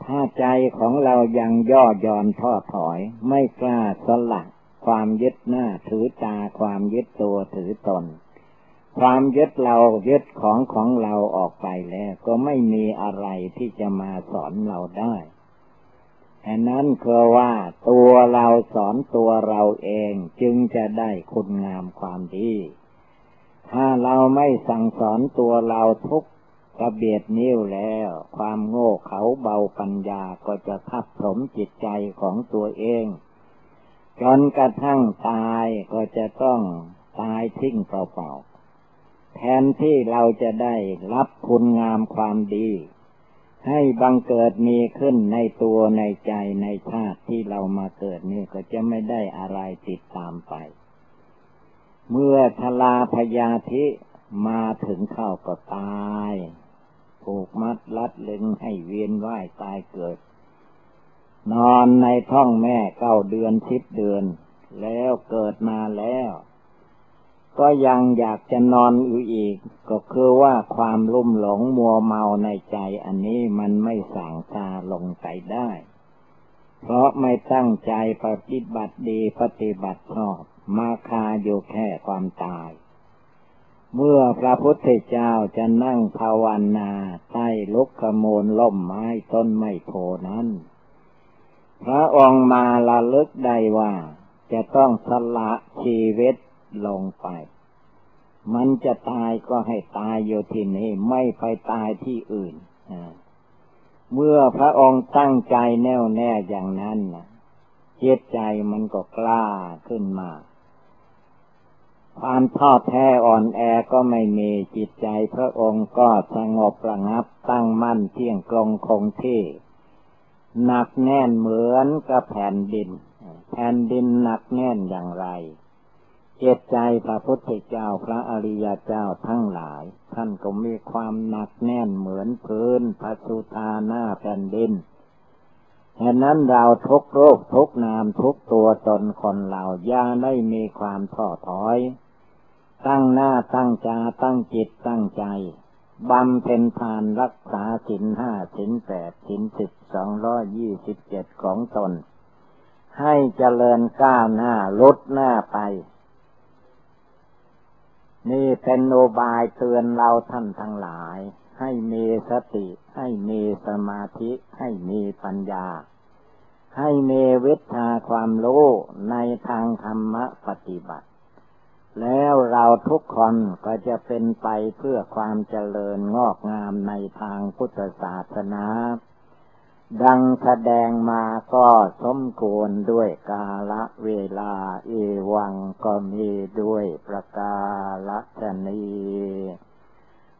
Speaker 1: ถ้าใจของเรายังย่อยอนท้อถอย ไม่กล้าสลักความยึดหน้าถือตาความยึดตัวถือตน ความยึดเรายึดของของเราออกไปแล้ว ก็ไม่มีอะไรที่จะมาสอนเราได้อันนั้นคือว่าตัวเราสอนตัวเราเองจึงจะได้คุณงามความดี ถ้าเราไม่สั่งสอนตัวเราทุกก ระเบียดนิ้วแล้ว ความโง่เขาเบาปัญญาก็จะทับถมจิตใจของตัวเอง จนกระทั่งตายก็จะต้องตายทิ้งเปล่าๆแทนที่เราจะได้รับคุณงามความดี ให้บังเกิดมีขึ้นในตัวในใจในชาติที่เรามาเกิดนี่ก็จะไม่ได้อะไรติดตามไป เมื่อทลาพยาธิมาถึงเข้าก็ตาย ผูกมัดลัดเลึงให้เวียนว่ายตายเกิด นอนในท้องแม่เก้าเดือนสิบเดือน แล้วเกิดมาแล้ว ก็ยังอยากจะนอนอยู่อีก ก็คือว่าความลุ่มหลงมัวเมาในใจอันนี้มันไม่สั่งตาลงไปได้ เพราะไม่ตั้งใจปฏิบัติดีปฏิบัติชอบมาคาอยู่แค่ความตาย เมื่อพระพุทธเจ้าจะนั่งภาวนาใต้ลุกขโมลล่มไม้ต้นไม้โพนั้น พระองค์มาละลึกได้ว่า จะต้องสละชีวิตลงไป มันจะตายก็ให้ตายอยู่ที่นี่ไม่ไปตายที่อื่น เมื่อพระองค์ตั้งใจแน่วแน่อย่างนั้นนะจิตใจมันก็กล้าขึ้นมา ความทอดแท้อ่อนแอก็ไม่มีจิตใจพระองค์ก็สงบระงับตั้งมั่นเที่ยงตรงคงที่หนักแน่นเหมือนกับแผ่นดิน แผ่นดินหนักแน่นอย่างไรจิตใจพระพุทธเจ้าพระอริยเจ้าทั้งหลาย ท่านก็มีความหนักแน่นเหมือนพื้นพระสุธาหน้าแผ่นดิน ฉะนั้นเราทุกโรคทุกนามทุกตัวตนคนเราย่าได้มีความท้อถอย ตั้งหน้าตั้งจาตั้งจิตตั้งใจบำเพ็ญทานรักษาสินห้าสินแปดสินสิบสองร้อยยี่สิบเจ็ดของตน ให้เจริญก้าวหน้าลดหน้าไป นี่เป็นโนบายเตือนเราท่านทั้งหลาย ให้มีสติ ให้มีสมาธิ ให้มีปัญญา ให้มีวิชาความรู้ในทางธรรมปฏิบัติ แล้วเราทุกคนก็จะเป็นไปเพื่อความเจริญงอกงามในทางพุทธศาสนา ดังแสดงมาก็สมควรด้วยกาละเวลาเอวังก็มีด้วยประกาละชนี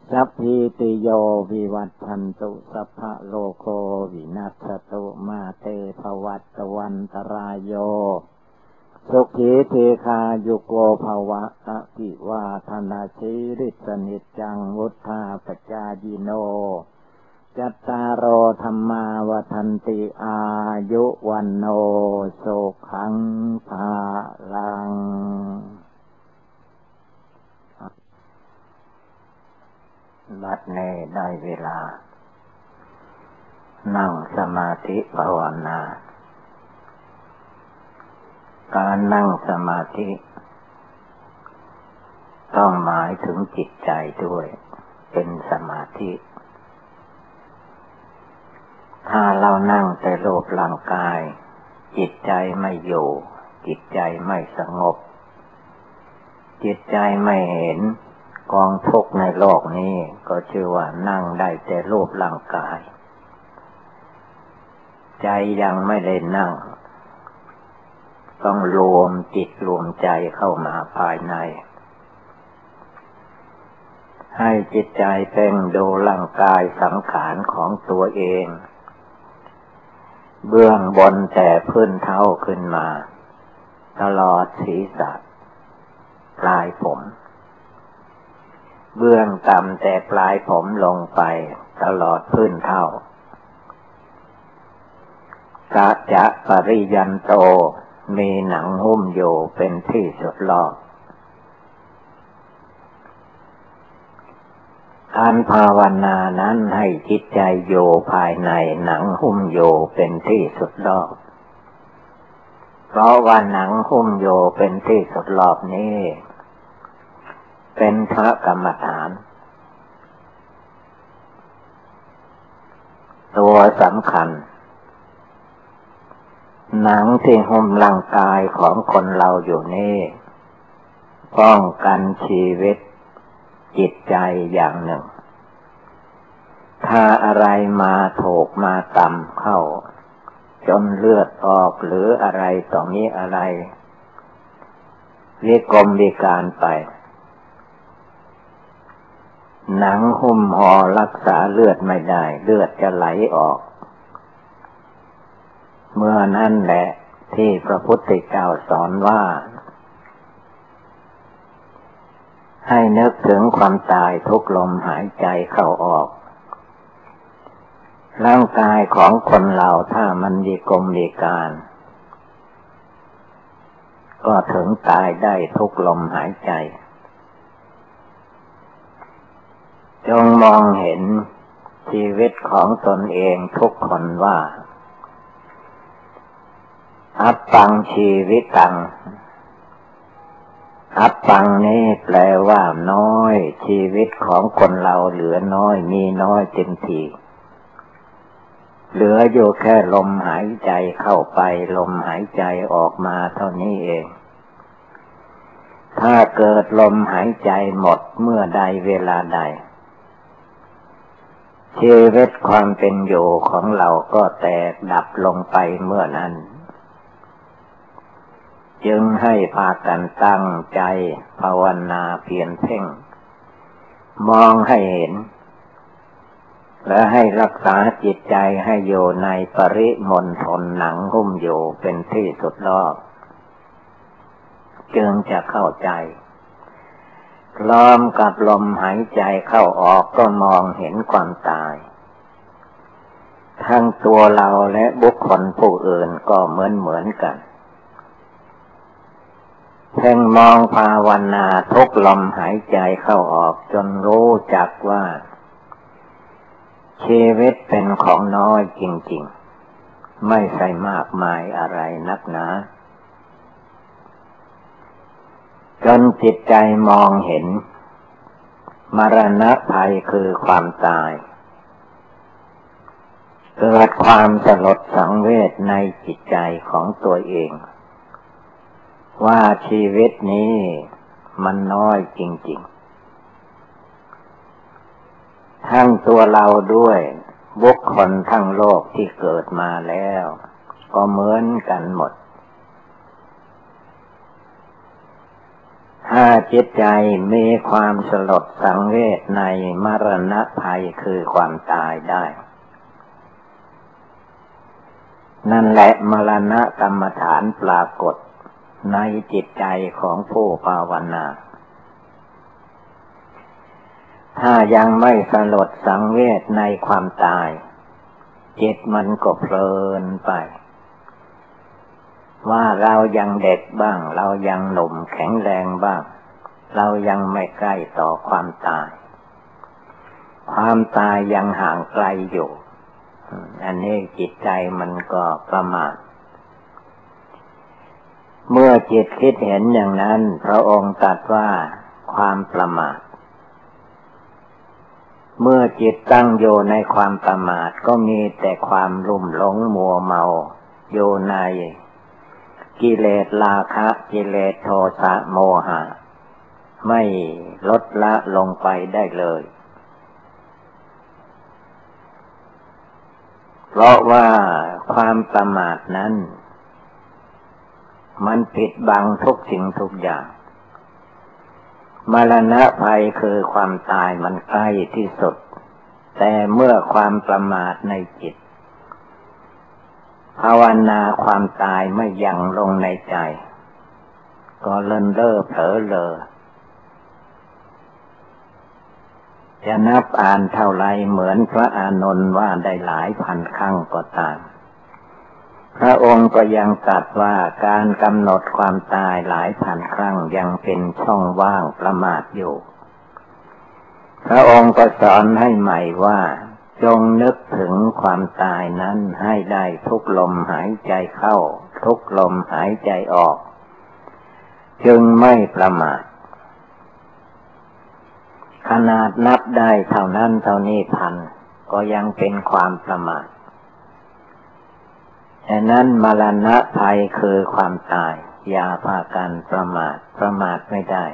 Speaker 1: สัพพิติโยวิวัตชันตุสัพพะโลโควินัสตุมาเตภวัตวันตรายโยสุขีเทคายุโกภวะอภิวาธนาชีริสนิจังวุธาปจายิโน จัตตารโอธรรมาวทันติอายุวันโนสุขังภาลัง บัดเนได้เวลา นั่งสมาธิภาวนา การนั่งสมาธิ ต้องหมายถึงจิตใจด้วย เป็นสมาธิ ถ้าเรานั่งแต่โลกร่างกาย จิตใจไม่อยู่ จิตใจไม่สงบ จิตใจไม่เห็น กองทุกในโลกนี้ก็ชื่อว่านั่งได้แต่โลกร่างกาย ใจยังไม่ได้นั่ง ต้องรวมจิตรวมใจเข้ามาภายใน ให้จิตใจเพ่งดูร่างกายสังขารของตัวเอง เบื้องบนแต่พื้นเท้าขึ้นมา ตลอดศีรษะปลายผม เบื้องต่ำแต่ปลายผมลงไป ตลอดพื้นเท้ากะจะปริยันโต มีหนังหุ้มอยู่เป็นที่สุดรอบการภาวนานั้นให้จิตใจโยภายในหนังหุ้มโยเป็นที่สุดรอบ เพราะว่าหนังหุ้มโยเป็นที่สุดรอบนี้ เป็นพระกรรมฐาน ตัวสำคัญ หนังที่หุ้มร่างกายของคนเราอยู่นี่ ป้องกันชีวิต จิตใจอย่างหนึ่ง ถ้าอะไรมาถูกมาต่ำเข้า จนเลือดออกหรืออะไรต่อนี้อะไรวิกรมวิการไป หนังหุ้มห่อรักษาเลือดไม่ได้ เลือดจะไหลออก เมื่อนั่นแหละที่พระพุทธเจ้าสอนว่า ให้นึกถึงความตายทุกลมหายใจเข้าออก ร่างกายของคนเราถ้ามันดีกลมดีการ ก็ถึงตายได้ทุกลมหายใจ จงมองเห็นชีวิตของตนเองทุกคนว่า อัปปังชีวิตตัง อับปังนี้แปลว่าน้อย ชีวิตของคนเราเหลือน้อยมีน้อยเต็มทีเหลืออยู่แค่ลมหายใจเข้าไปลมหายใจออกมาเท่านี้เอง ถ้าเกิดลมหายใจหมดเมื่อใดเวลาใด ชีวิตความเป็นอยู่ของเราก็แตกดับลงไปเมื่อนั้น จึงให้พากันตั้งใจภาวนาเพียรเพ่ง มองให้เห็น และให้รักษาจิตใจให้อยู่ในปริมณฑลหนังหุ้มอยู่เป็นที่สุดรอบจึงจะเข้าใจ ล้อมกับลมหายใจเข้าออกก็มองเห็นความตาย ทั้งตัวเราและบุคคลผู้อื่นก็เหมือนเหมือนกันเพ่งมองภาวนาทุกลมหายใจเข้าออกจนรู้จักว่า ชีวิตเป็นของน้อยจริง ๆ ไม่ใช่มากมายอะไรนักหนา จนจิตใจมองเห็น มรณะภัยคือความตายเกิดความสลดสังเวชในจิตใจของตัวเอง ว่าชีวิตนี้มันน้อยจริง ๆ ทั้งตัวเราด้วย บุคคลทั้งโลกที่เกิดมาแล้ว ก็เหมือนกันหมด ถ้าจิตใจมีความสลดสังเวชในมรณะภัยคือความตายได้ นั่นแหละมรณะกรรมฐานปรากฏในจิตใจของผู้ภาวนา ถ้ายังไม่สลดสังเวชในความตาย จิตมันก็เพลินไป ว่าเรายังเด็กบ้าง เรายังหนุ่มแข็งแรงบ้าง เรายังไม่ใกล้ต่อความตาย ความตายยังห่างไกลอยู่ อันนี้จิตใจมันก็ประมาทเมื่อจิตคิดเห็นอย่างนั้น พระองค์ตรัสว่าความประมาท เมื่อจิตตั้งอยู่ในความประมาทก็มีแต่ความลุ่มหลงมัวเมาอยู่ใน กิเลสราคะ กิเลสโทสะโมหะ ไม่ลดละลงไปได้เลย เพราะว่าความประมาทนั้น มันปิดบังทุกสิ่งทุกอย่าง มรณะภัยคือความตายมันใกล้ที่สุด แต่เมื่อความประมาทในจิต ภาวนาความตายไม่ยังลงในใจ ก็เลินเล่อเผลอเลอจะนับอ่านเท่าไรเหมือนพระอานนท์ว่าได้หลายพันครั้งก็ตามพพระองค์ก็ยังตรัสว่าการกำหนดความตายหลายพันครั้งยังเป็นช่องว่างประมาทอยู่ พระองค์ก็สอนให้ใหม่ว่า จงนึกถึงความตายนั้นให้ได้ทุกลมหายใจเข้า ทุกลมหายใจออก จึงไม่ประมาทขนาดนับได้เท่านั้นเท่านี้พัน ก็ยังเป็นความประมาทฉะนั้นมรณะภัยคือความตาย อย่าพากันประมาทประมาทไม่ได้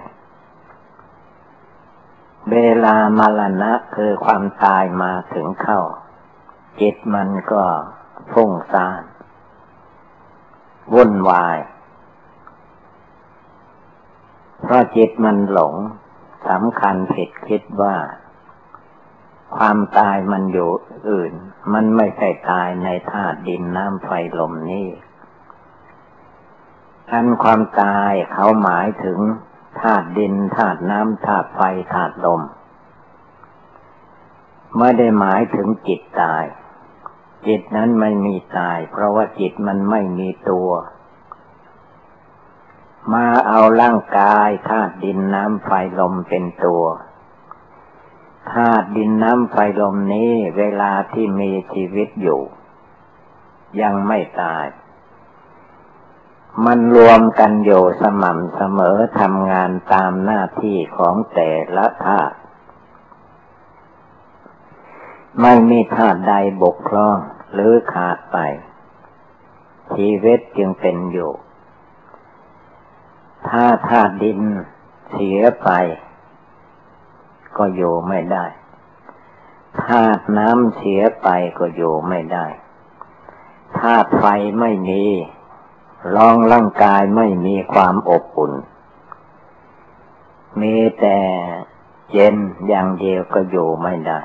Speaker 1: เวลามรณะคือความตายมาถึงเข้า จิตมันก็ฟุ้งซ่านวุ่นวาย เพราะจิตมันหลงสำคัญผิดคิดว่า ความตายมันอยู่อื่น มันไม่ใช่ตายในธาตุดินน้ำไฟลมนี่อันความตายเขาหมายถึง ธาตุดินธาตุน้ำธาตุไฟธาตุลม ไม่ได้หมายถึงจิตตาย จิตนั้นไม่มีตาย เพราะว่าจิตมันไม่มีตัว มาเอาร่างกายธาตุดินน้ำไฟลมเป็นตัวธาตุดินน้ำไฟลมนี้เวลาที่มีชีวิตอยู่ ยังไม่ตาย มันรวมกันอยู่สม่ำเสมอทำงานตามหน้าที่ของแต่ละธาตุไม่มีธาตุใดบกพร่องหรือขาดไป ชีวิตจึงเป็นอยู่ ถ้าธาตุดินเสียไป ก็อยู่ไม่ได้ ธาตุน้ำเสียไปก็อยู่ไม่ได้ ธาตุไฟไม่มี รองร่างกายไม่มีความอบอุ่น มีแต่เย็นอย่างเดียวก็อยู่ไม่ได้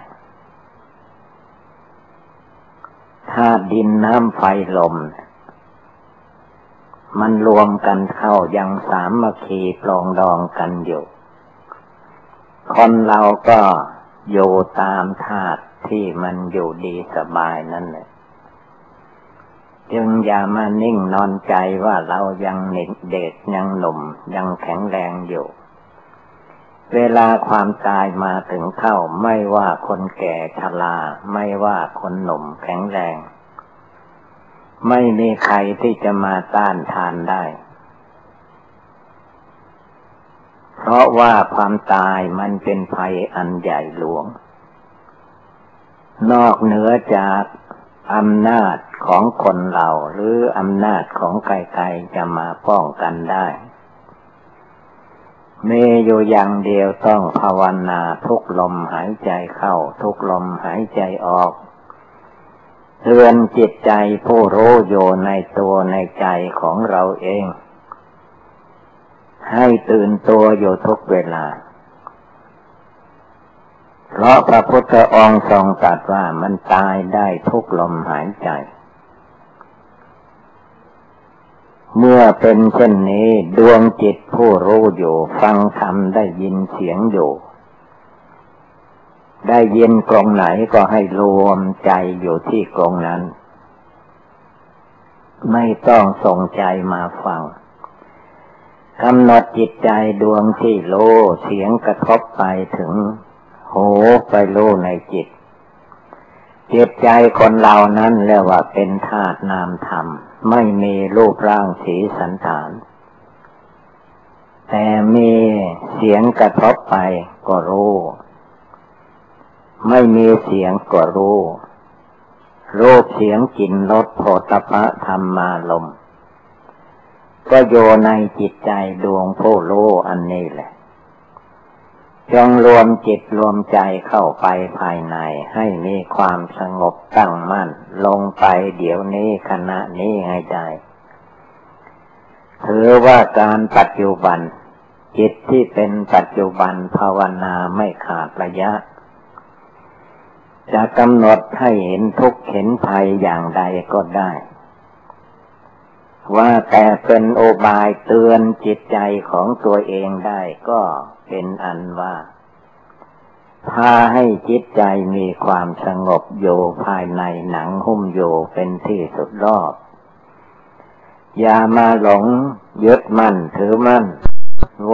Speaker 1: ธาตุดินน้ำไฟลม มันรวมกันเข้ายังสามมคีปลองดองกันอยู่ คนเราก็อยู่ตามธาตุที่มันอยู่ดีสบายนั่นแหละ จึงอย่ามานิ่งนอนใจว่าเรายังเด็กยังหนุ่มยังแข็งแรงอยู่ เวลาความตายมาถึงเข้าไม่ว่าคนแก่ชราไม่ว่าคนหนุ่มแข็งแรง ไม่มีใครที่จะมาต้านทานได้ เพราะว่าความตายมันเป็นภัยอันใหญ่หลวง นอกเหนือจาก อำนาจของคนเราหรืออำนาจของใครๆจะมาป้องกันได้เมอยู่อย่างเดียวต้องภาวนาทุกลมหายใจเข้า ทุกลมหายใจออกเตือนจิตใจผู้รู้อยู่ในตัวในใจของเราเอง ให้ตื่นตัวอยู่ทุกเวลา เพราะพระพุทธองค์ทรงตรัสว่ามันตายได้ทุกลมหายใจ เมื่อเป็นเช่นนี้ดวงจิตผู้รู้อยู่ ฟังธรรมได้ยินเสียงอยู่ ได้ยินกรงไหนก็ให้รวมใจอยู่ที่กรงนั้น ไม่ต้องส่งใจมาฟังกำหนดจิตใจดวงที่โลเสียงกระทบไปถึง หไปโลในจิต จิตใจคนเรานั้นเรียกว่าเป็นธาตุนามธรรม ไม่มีรูปร่างสีสันฐาน แต่มีเสียงกระทบไปก็รู้ ไม่มีเสียงก็รู้รูปเสียงกลิ่นรสโผฏฐะธรรมาลมก็โยในจิตใจดวงผู้รู้อันนี้แหละ จงรวมจิตรวมใจเข้าไปภายในให้มีความสงบตั้งมั่น ลงไปเดี๋ยวนี้ขณะนี้ให้ได้ถือว่าการปัจจุบัน จิตที่เป็นปัจจุบันภาวนาไม่ขาดระยะ จะกำหนดให้เห็นทุกข์เห็นภัยอย่างใดก็ได้ ว่าแต่เป็นโอบายเตือนจิตใจของตัวเองได้ก็ เป็นอันว่าพาให้จิตใจมีความสงบอยู่ภายในหนังหุ้มอยู่เป็นที่สุดรอบ อย่ามาหลงยึดมั่นถือมั่น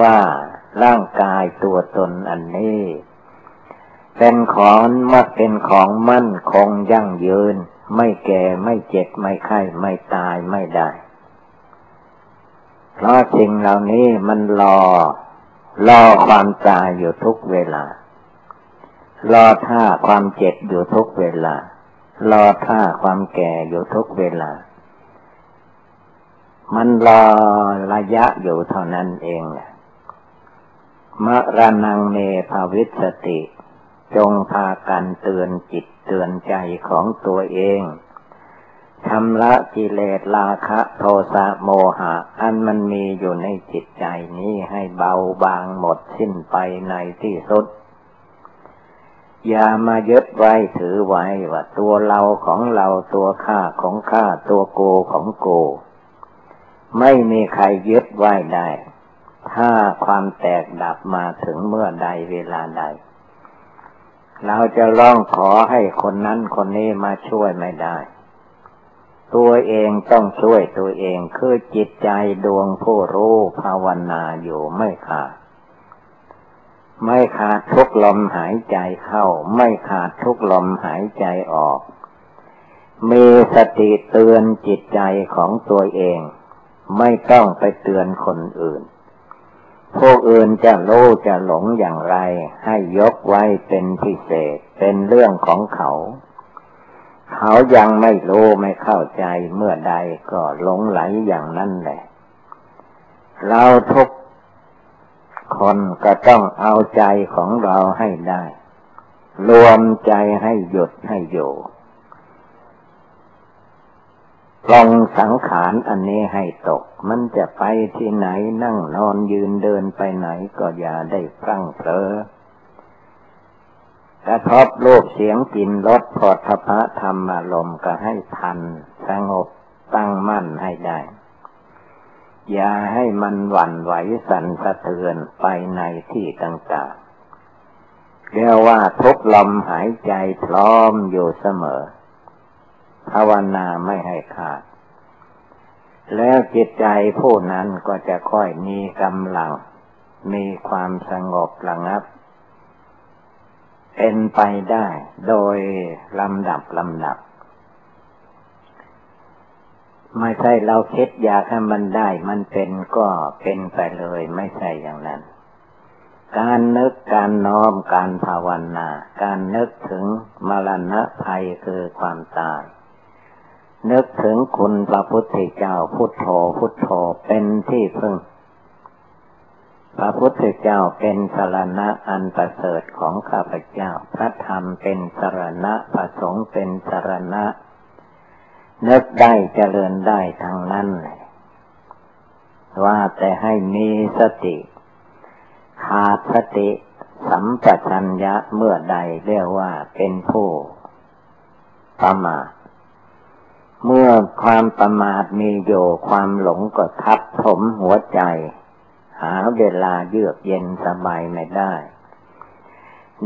Speaker 1: ว่าร่างกายตัวตนอันนี้เป็นของมักเป็นของมั่นคงยั่งยืน ไม่แก่ไม่เจ็บไม่ไข้ไม่ตายไม่ได้ เพราะสิ่งเหล่านี้มันรอ รอความตายอยู่ทุกเวลา รอท่าความเจ็บอยู่ทุกเวลา รอท่าความแก่อยู่ทุกเวลา มันรอระยะอยู่เท่านั้นเองแหละมะระนังเมภาวิสติ จงพากันเตือนจิตเตือนใจของตัวเอง ชำระกิเลสราคะโทสะโมหะ อันมันมีอยู่ในจิตใจนี้ให้เบาบางหมดสิ้นไปในที่สุด อย่ามายึดไว้ถือไว้ว่าตัวเราของเราตัวข้าของข้าตัวโกของโก ไม่มีใครยึดไว้ได้ ถ้าความแตกดับมาถึงเมื่อใดเวลาใด เราจะร้องขอให้คนนั้นคนนี้มาช่วยไม่ได้ ตัวเองต้องช่วยตัวเองคือจิตใจดวงผู้รู้ภาวนาอยู่ไม่ขาด ไม่ขาดทุกลมหายใจเข้า ไม่ขาดทุกลมหายใจออก มีสติเตือนจิตใจของตัวเอง ไม่ต้องไปเตือนคนอื่นพวกอื่นจะโลจะหลงอย่างไร ให้ยกไว้เป็นพิเศษเป็นเรื่องของเขา เขายังไม่รู้ไม่เข้าใจเมื่อใดก็หลงไหลอย่างนั้นแหละ เราทุกคนก็ต้องเอาใจของเราให้ได้ รวมใจให้หยุดให้อยู่ลองสังขารอันนี้ให้ตก มันจะไปที่ไหนนั่งนอนยืนเดินไปไหนก็อย่าได้พลั้งเผลอ กระทบโลกเสียงกินรสพอทพะธรรมารมก็ให้ทัน สงบตั้งมั่นให้ได้ อย่าให้มันหวั่นไหวสั่นสะเทือนไปในที่ต่างๆเรียกว่าทุกลมหายใจพร้อมอยู่เสมอ ภาวนาไม่ให้ขาด แล้วจิตใจผู้นั้นก็จะค่อยมีกำลัง มีความสงบระงับ เป็นไปได้โดยลำดับลำดับ ไม่ใช่เราคิดอยากให้มันได้ มันเป็นก็เป็นไปเลยไม่ใช่อย่างนั้น การนึกการน้อมการภาวนา การนึกถึงมรณะภัยคือความตาย นึกถึงคุณพระพุทธเจ้าพุทโธพุทโธเป็นที่พึ่ง พระพุทธเจ้าเป็นสรณะอันประเสริฐของข้าพเจ้า พระธรรมเป็นสรณะพระสงฆ์เป็นสรณะนึกได้เจริญได้ทางนั้นเลยว่าแต่ให้มีสติ ขาดสติสัมปชัญญะเมื่อใดเรียกว่าเป็นผู้ประมาทเมื่อความประมาทมีอยู่ความหลงก็ทับถมหัวใจ หาเวลาเยือกเย็นสบายไม่ได้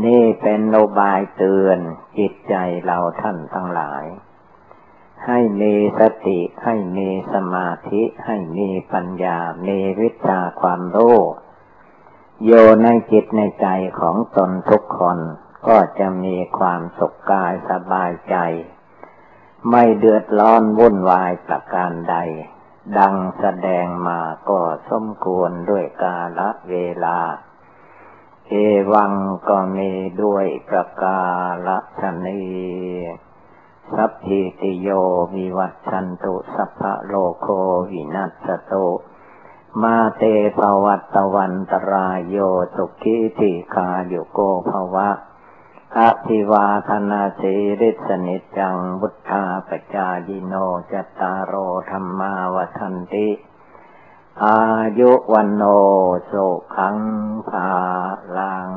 Speaker 1: นี่เป็นโนบายเตือนจิตใจเราท่านทั้งหลาย ให้มีสติให้มีสมาธิให้มีปัญญา มีวิชาความรู้โยในจิตในใจของตนทุกคนก็จะมีความสุขกายสบายใจ ไม่เดือดร้อนวุ่นวายประการใด ดังแสดงมาก็สมควรด้วยกาลเวลา เอวังก็มีด้วยประกาศนีสัพพิติโยวิวัตชันตุสัพพะโลโควินัสโตมาเตภวัตวันตรายโยสุขิติคาโยโกภวะ อภิวาธนาสีริสนิจังบุทธาปจายิโนจตารโอธรรมาวทันติ อายุวันโนสุขังภาลัง